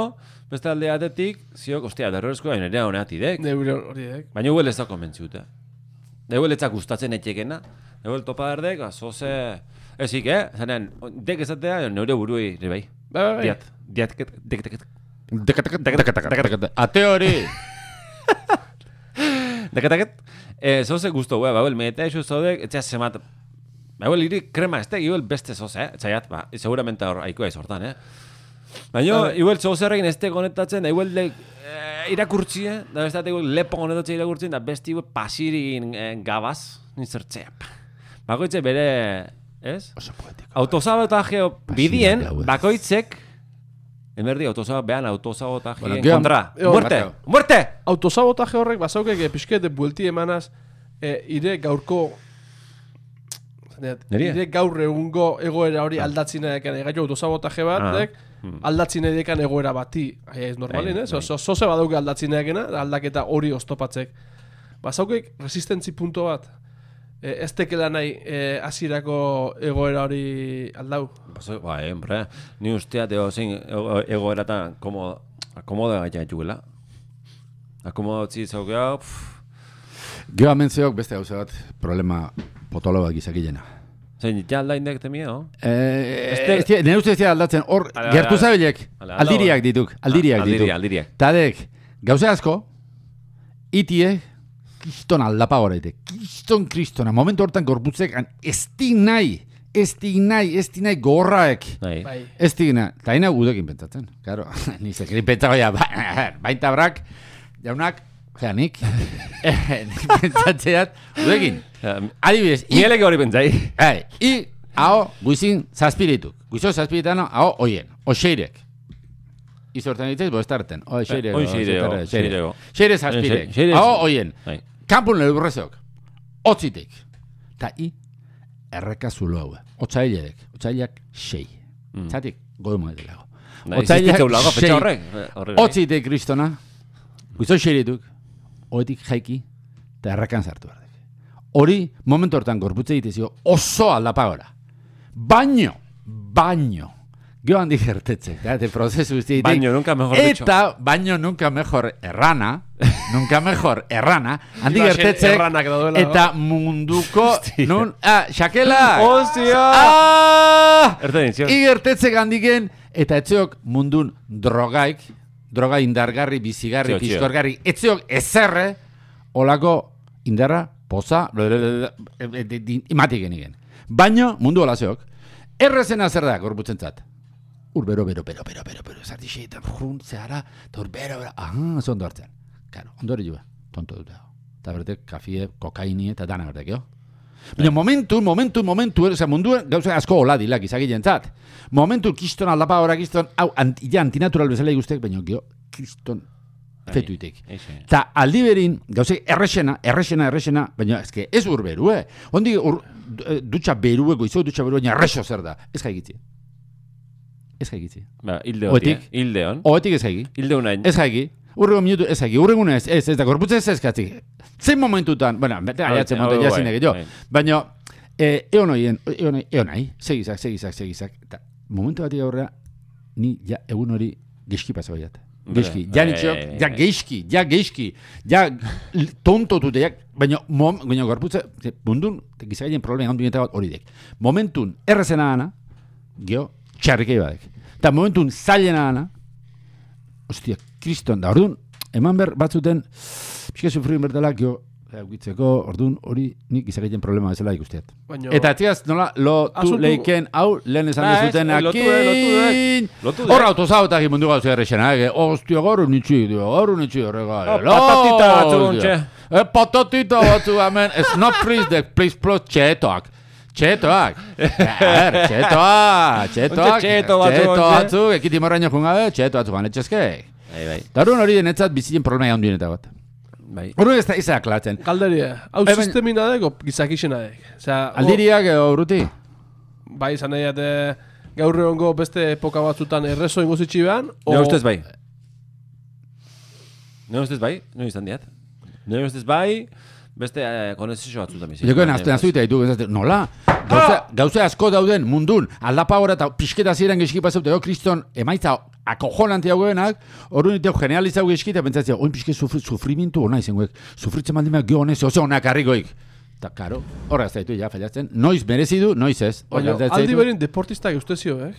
beste alde atetik, ziok, ostia, derri horrezkoa, nire honeatidek. Neure horiek. Baina huel ez da konbentziute. Huel ez da gustatzen etxekena. Huel topa derdek, ba, zoze... Ezik, eh? Zanen, dek ezatea, neure burui, nire bai. Bai, bai, bai. Diat, diat, dek, dek, dek, Ate hori! Deketaket, eh, zoze guztu, ba, bauel, meta eixo zaudek, etxea semat, bauel, iri krema ez igual beste zoze, eh? Etxaiat, ba, seguramente hor, aikoa ez hortan, eh? Baina, Bai. igual zozerrekin ez te konektatzen, da igual de, eh, irakurtzie, da beste igual lepo konektatzen irakurtzen, da beste igual pasirin eh, gabaz, nizertzea. Bakoitze bere, ez? Oso poetiko. Autosabotajeo bidien, bakoitzek, emerdi autosabotajeo, behan autosabotajeen Bueno, kontra. Eo, Muerte! Mateo. Muerte! Autosabotaje horrek bazaukek pixkete buelti emanaz e, ire gaurko Zaneat, Neria? ire gaur egungo egoera hori aldatzen edekan egaitu autosabotaje bat, Ah. dek, aldatzen edekan egoera bati, ai, ez normalin, Bai, ez? bai. Oso, zoze badauke aldatzen edekena, aldaketa hori oztopatzek. Bazaukek resistentzi punto bat, e, ez tekela nahi e, egoera hori aldau. Paso, ba, eh, hombre, ni ustea teo zein ego- egoeratan komo, akomoda gaita juela. Akomoda utzi zaukea, pff, Gero amentzeok beste gauza bat, problema potolo bat gizakilena. Zein ja aldaindek temia, no? Eh, Este- ez nire ustez dira aldatzen, hor, Ala, gertu ala. zabilek, Ala, ala, aldiriak ala. dituk, aldiriak Ah, dituk. aldiriak, aldiriak. Tadek, gauza asko, itie, kriston aldapa horreite, kriston kristona, momentu hortan gorputzek, an- ez di nahi, ez di nahi, ez di nahi gorraek. Nahi. Bai. Ez digina, eta haina gudekin pentsatzen, claro, ni zekerin pentsago ja, ba, baita brak, jaunak, ozera, nik, eh, nik pentsatzeat, gudekin. Adibidez, i, Mieleke hori pentsai. ai, i, hau, guizin zazpirituk, guizo zazpiritano, hau, oien, oseirek. Izo hortan ditzez, bo ez tarten, o, oin xeireko, xeireko, xeireko. xeire zazpirek, xeire- hau, oien, Bai. kanpun lehubrezok, otzitik, eta i, erreka zulo hau, otzailerek, otzaileak sei, Mm. zatik, godu moedelago. Nahi, existitzeu lago, pentsa horrek. eh, horrek. Otzitek kristona, guizo xerituk, oetik jaiki, eta errakan sartu behar. Hori, momentu hortan gorputze egitezio oso aldapagora. Baino, baino, Gero handi gertetzek, da, te prozesu guztietik. Baino nunca mejor dicho. Eta, baino nunca mejor errana, nunca mejor errana, handi daudela, eta munduko, nun, ah, xakela! Hostia! Ah! Igertetzek handiken, eta etzeok mundun drogaik, droga indargarri, bizigarri, pizkorgarri, etzeok ezerre, olako indarra, poza, imatik genigen. Baino, mundu olazeok, errezena zer da, gorputzen Ur bero, bero, bero, bero, bero, bero, zarti xeita, brun, zehara, eta ur bero, bero, aha, zo ondo hartzen. Karo, ondo hori joa, tonto dute. Eta berte, kafie, kokaini eta dana bertek, jo? Baina momentu, momentu, momentu, eza munduen gauza asko hola dilak izagien zat. Momentu kiston aldapa ora kiston, hau, ant, ja, antinatural bezala ikustek, baina gero, kiston fetuitek. Eixe. Ta aldi berin, gauze, errexena, errexena, errexena, baina ezke ez ur beru, eh? Ondi ur, eh, dutxa berue, goizo dutxa berue, baina errexo zer da. Ez jaigitzi. Ez jaigitzi. Ba, hilde hoti, Oetik? eh? Hilde hon. Oetik ez jaigi. Hilde unain. Ez jaigi. Urrego minutu ez jaigi. Urrego ez, ez, ez da, gorputze ez ez katzik. Zein momentutan, bueno, Hau, aiatzen bai, jazinek, jo. bai. Baina, eh, eon oien, eon, eon nahi, segizak, segizak, segizak. Eta momentu batik aurrera, ni ja egun hori geski pasako jat. Geski, Bai, ja bai, nitxok, bai, ja bai. geski, ja geski, ja tonto dute, ja, baina, mom, baina gorputza, mundun, gizagaien problema handu bat hori dek. Momentun, errezena ana, geho, txarrikei badek. Eta momentun, zailena ana, ostia, kriston, da, orduan, eman ber batzuten, pixka sufrin bertela, geho, eukitzeko, orduan, hori nik gizagaien problema bezala ikusteat. Baina, Eta atziaz, nola, lotu leiken, hau, lehen esan Ah, ez, dezuten, dek. Lotu dek. Hor autozautak mundu gauza errexena, eh? Ostia, gaur unitxi, gaur unitxi horrega. Oh, patatita batzu ontxe. Eh, patatita batzu, hemen, ez no freeze the please plus txetoak. Txetoak. Er, txetoak, txetoak. Ontxe txeto batzu, Txeto ontxe. batzu, ekiti morraino jungabe, txeto batzu gan etxezke. Bai, bai. Darun hori denetzat bizien problema handu eta bat. Bai. Horren ez da izan aklatzen. galderia, hau Eh, baina- sistemina dek, o gizakixena dek. Osea, o- Aldiriak edo urruti? bai, izan nahi ate, gaur egongo beste epoka batzutan errezo ingo zitsi behan, Nire ustez bai. Nire ustez bai, nire izan diat. Nire ustez bai, beste eh, konezio batzutan bizi. Joko nazte nazuita ditu, nola? Gauze, gauze asko dauden mundun, aldapa gora eta pixketa ziren gizki pasaute, o kriston, emaitza akojonante hauenak, orduan iteo generalizau gizki, eta pentsatzea, oin pixke sufri, sufrimintu hona izangoek, sufritzen baldin behar gio honez, oso honak harrikoik. Eta, karo, horra ez daitu, ja, fallatzen. Noiz merezi du, noiz ez. Ez aldi berin deportistak ustezio, eh?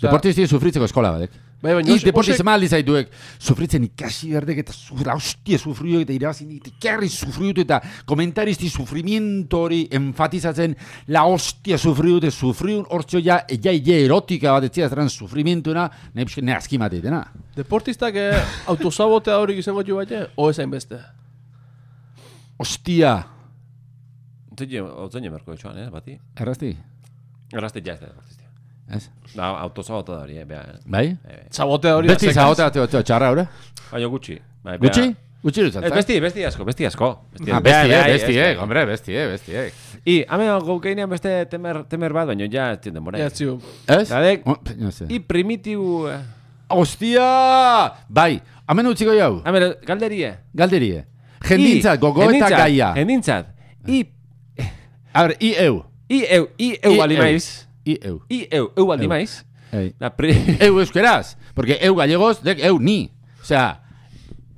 Deportisti sufritzeko eskola badek. Bai, baina, I ose- deportiz osek- aldi zaituek, sufritzen ikasi berdek eta sufra, hostia, sufriu eta irabazin eta ikerri sufriut eta komentaristi sufrimiento hori enfatizatzen la hostia sufriu eta sufriun hortzo ja, ja, ja erotika bat etzia sufrimientuna, nahi pixka ne aski mateitena. Deportistak eh, autosabotea horik izango jo baina, o ezain beste. Hostia, Otzen otzen merko etxoan, eh, bati. errazti? Errazte ja ez da, artistia. Ez? Da, autosabota da hori, eh, bea. eh. Bai? Eh, Sabotea hori Beti zagotea bateo txarra, ora? Baina gutxi. Bai, bea- Gutxi? Gutxi dut Ez, besti, besti asko, besti asko. Besti, Ah, bea, besti, bea, eh, besti, eh, hombre, besti, eh, besti, eh. I, hame gokeinean beste temer, temer bat, baina ja ez tien denbora. Ja, txio. Ez? Zadek- Oh, no sé. I primitibu... eh, Hostia! Bai, hemen utziko jau, Hame, galderie. galderie. Jendintzat, gogo eta gaia. Jendintzat. I, A ver, i eu. i eu, i eu I bali eu. maiz. I eu. I eu, eu Eu. maiz. Ei. Pri... Eu euskeraz. Porque eu gallegos, dek eu ni. O sea,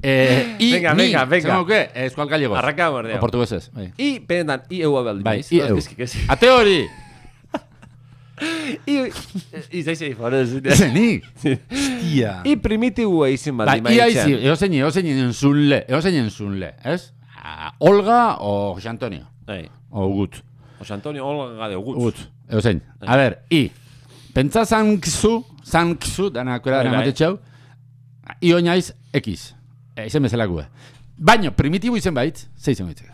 eh, i Venga, ni. venga, venga. Zango que, eskual gallegos. Arraka bordea. O portugueses. Bai, I, benetan, i eu bai maiz. i eu. Ate hori. I, i, zaizei, forez. Ese ni. Hostia. I primitibu izin Bai, bali maiz. ia izi, eo zein, eo zein entzunle, eo zein entzunle, ez? Olga o Jose Antonio, Bai. o Gut. Jose Antonio Olga de Gutz. Gut, eo zein. A ver, i. Pentsa zankzu, zankzu, dana akuera Bai, dana bai. mate txau. I oinaiz, X. E, izen bezalakue. Baina, primitibo izen baitz, ze izen baitzek.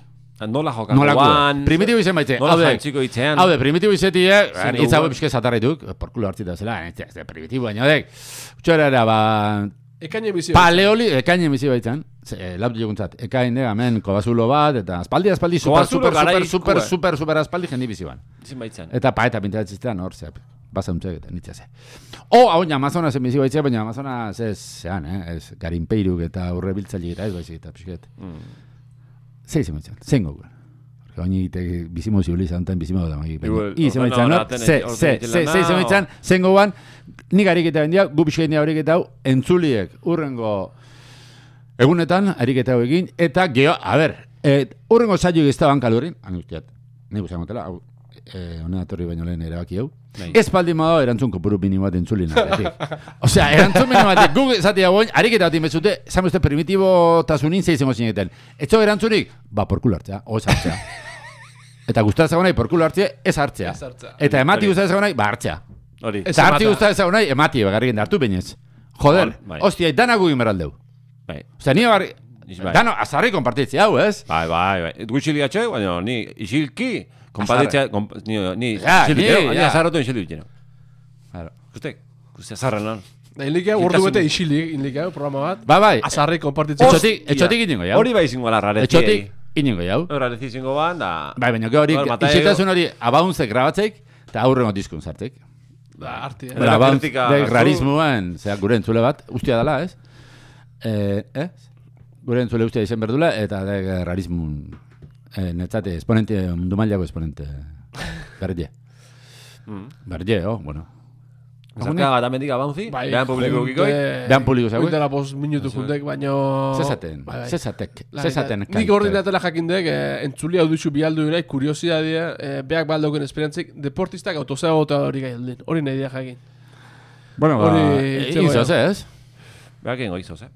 Nola jokatu Nola guan. Primitibo izen baitze. Nola jantziko itzean. haude, primitibo izetie, Zen hitz hau pixke zatarrituk, porkulo hartzita zela, da primitibo baina dek. Utxora era, ba, Ekaine bizi. paleoli, ekain emizi baitzan, ze, lautu joguntzat, ekain de, hemen, kobazulo bat, eta aspaldi, aspaldi, super, super, super, super, super, super, aspaldi jendi bizi ban. Baitzan. Eta pa, eta pintatziztean hor, ze, basauntzek eta nitzea ze. O, hau, Amazonasen bizi baitzea, baina Amazonas ez, zean, eh, ez, garinpeiruk eta urre biltzaile eta ez baizik eta pixket. Ze izan baitzan, zein gogu. Oin egite bizimo ziuli zantan bizimo da. Igual, I orduan baitzan, no? Ze, ze, ze, ze izan o- baitzan, zein goguan, nik ariketa bendia, gu pixka bendia ariketa hau, entzuliek, urrengo egunetan, ariketa hau egin, eta geho, a ber, et, urrengo saio giztaban kalurin, anustiat, nahi guztiak motela, hau, eh, hona atorri baino lehen erabaki hau, Bai. Ez baldin bado erantzun kopuru minimo bat entzulin Osea, erantzun minimo bat Guk zati hau ariketa bat inbezute Zan uste primitibo tasunin zeizengo zineten Etxo erantzunik, ba, porkulo hartzea O ez hartzea Eta gustatzen nahi porkulo hartzea, ez hartzea Ez hartzea. Eta emati gustatzen nahi, ba, hartzea Hori. Eta hartzi emata. gustatzen nahi, emati, bagarriken hartu bainez Joder, Hor, bai. ostia, danak gugin beraldeu Bai. Osea, ni barri Bai. Dano, azarri kompartitzi hau, ez? Bai, bai, bai. Gutxi ligatxe, baina ni isilki, kompaditza, komp, ni, ni, Ja, ni, ni ja. azarrotu isilki jeno. Claro. Guztek, guzti azarren lan. Da, inlikea, ordu bete isilik, inlikea, programa bat. Ba, bai, Azarri konpartitzen. etxotik, etxotik inengo jau Hori bai zingo la rareti. Etxotik inengo jau Rareti zingo ban, da... Bai, baina hori, isiltasun hori abauntzek grabatzeik, eta aurrengo diskun sartzek. Da, arti, eh. Hartu. rarismoan, zera, gure entzule bat, ustia dela, ez? Eh, ez? Gure entzule ustia izen berdula, eta de rarismun, eh, netzate, esponente, mundu mailako esponente, berdie. Mm. Berdie, oh, bueno. Zarka bat amendik abanzi, Bai, behan publiko kikoi. Behan publiko zauek? Junte la bost minutu juntek, baino... Zezaten, Bai, bai. zezatek, La- zezaten. Nik ordinatela jakindek, eh, entzuli hau duzu bialdu irai, kuriosidadea, eh, beak baldoken esperientzik, deportistak autozea bota hori gai aldin. Hori nahi dira jakin. Bueno, Hori ba, zegoen. izoz, ez? Beak ingo izoz, eh?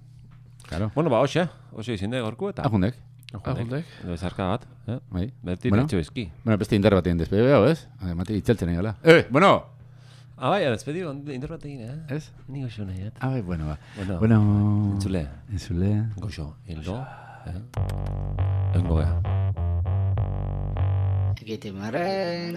Claro. Bueno, ba, hoxe, hoxe izin de gorku eta... Ajundek, Ahundek. Ah, Zarka bat, eh? bai. Beti Bueno. izki. Bueno, beste indar batien despede hau, ez? Mati, itzeltzen egin gala. Eh, bueno, Ah, bai, despedido, interbat egin, eh? ez? Ni goxo nahi, eh? Ah, bai, bueno, ba. Bueno, Bueno, entzule, entzule. goxo, hildo, eh? Engo, eh? Egite marren.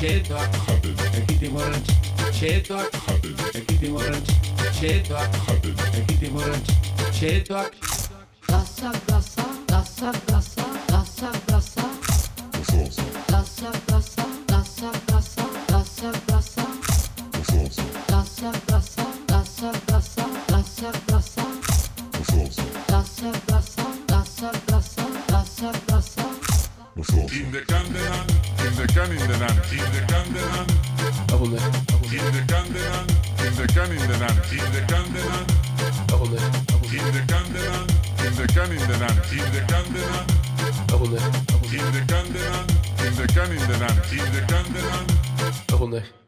Çedak Gidim orange Çedak Gidim orange Çedak Gidim orange Çedak Gasa gasa gasa gasa gasa gasa Gasa gasa gasa gasa gasa gasa Gasa gasa gasa gasa gasa gasa Gasa gasa gasa gasa gasa gasa Independent in the can in the nan, in the can the nan. Ahule. In the can the nan, in the can in the nan, in the can the nan. Ahule. In the can the nan, in the can in the nan, in the can the nan. Ahule. In the can the nan, in the can in the nan, in the can the nan. Ahule.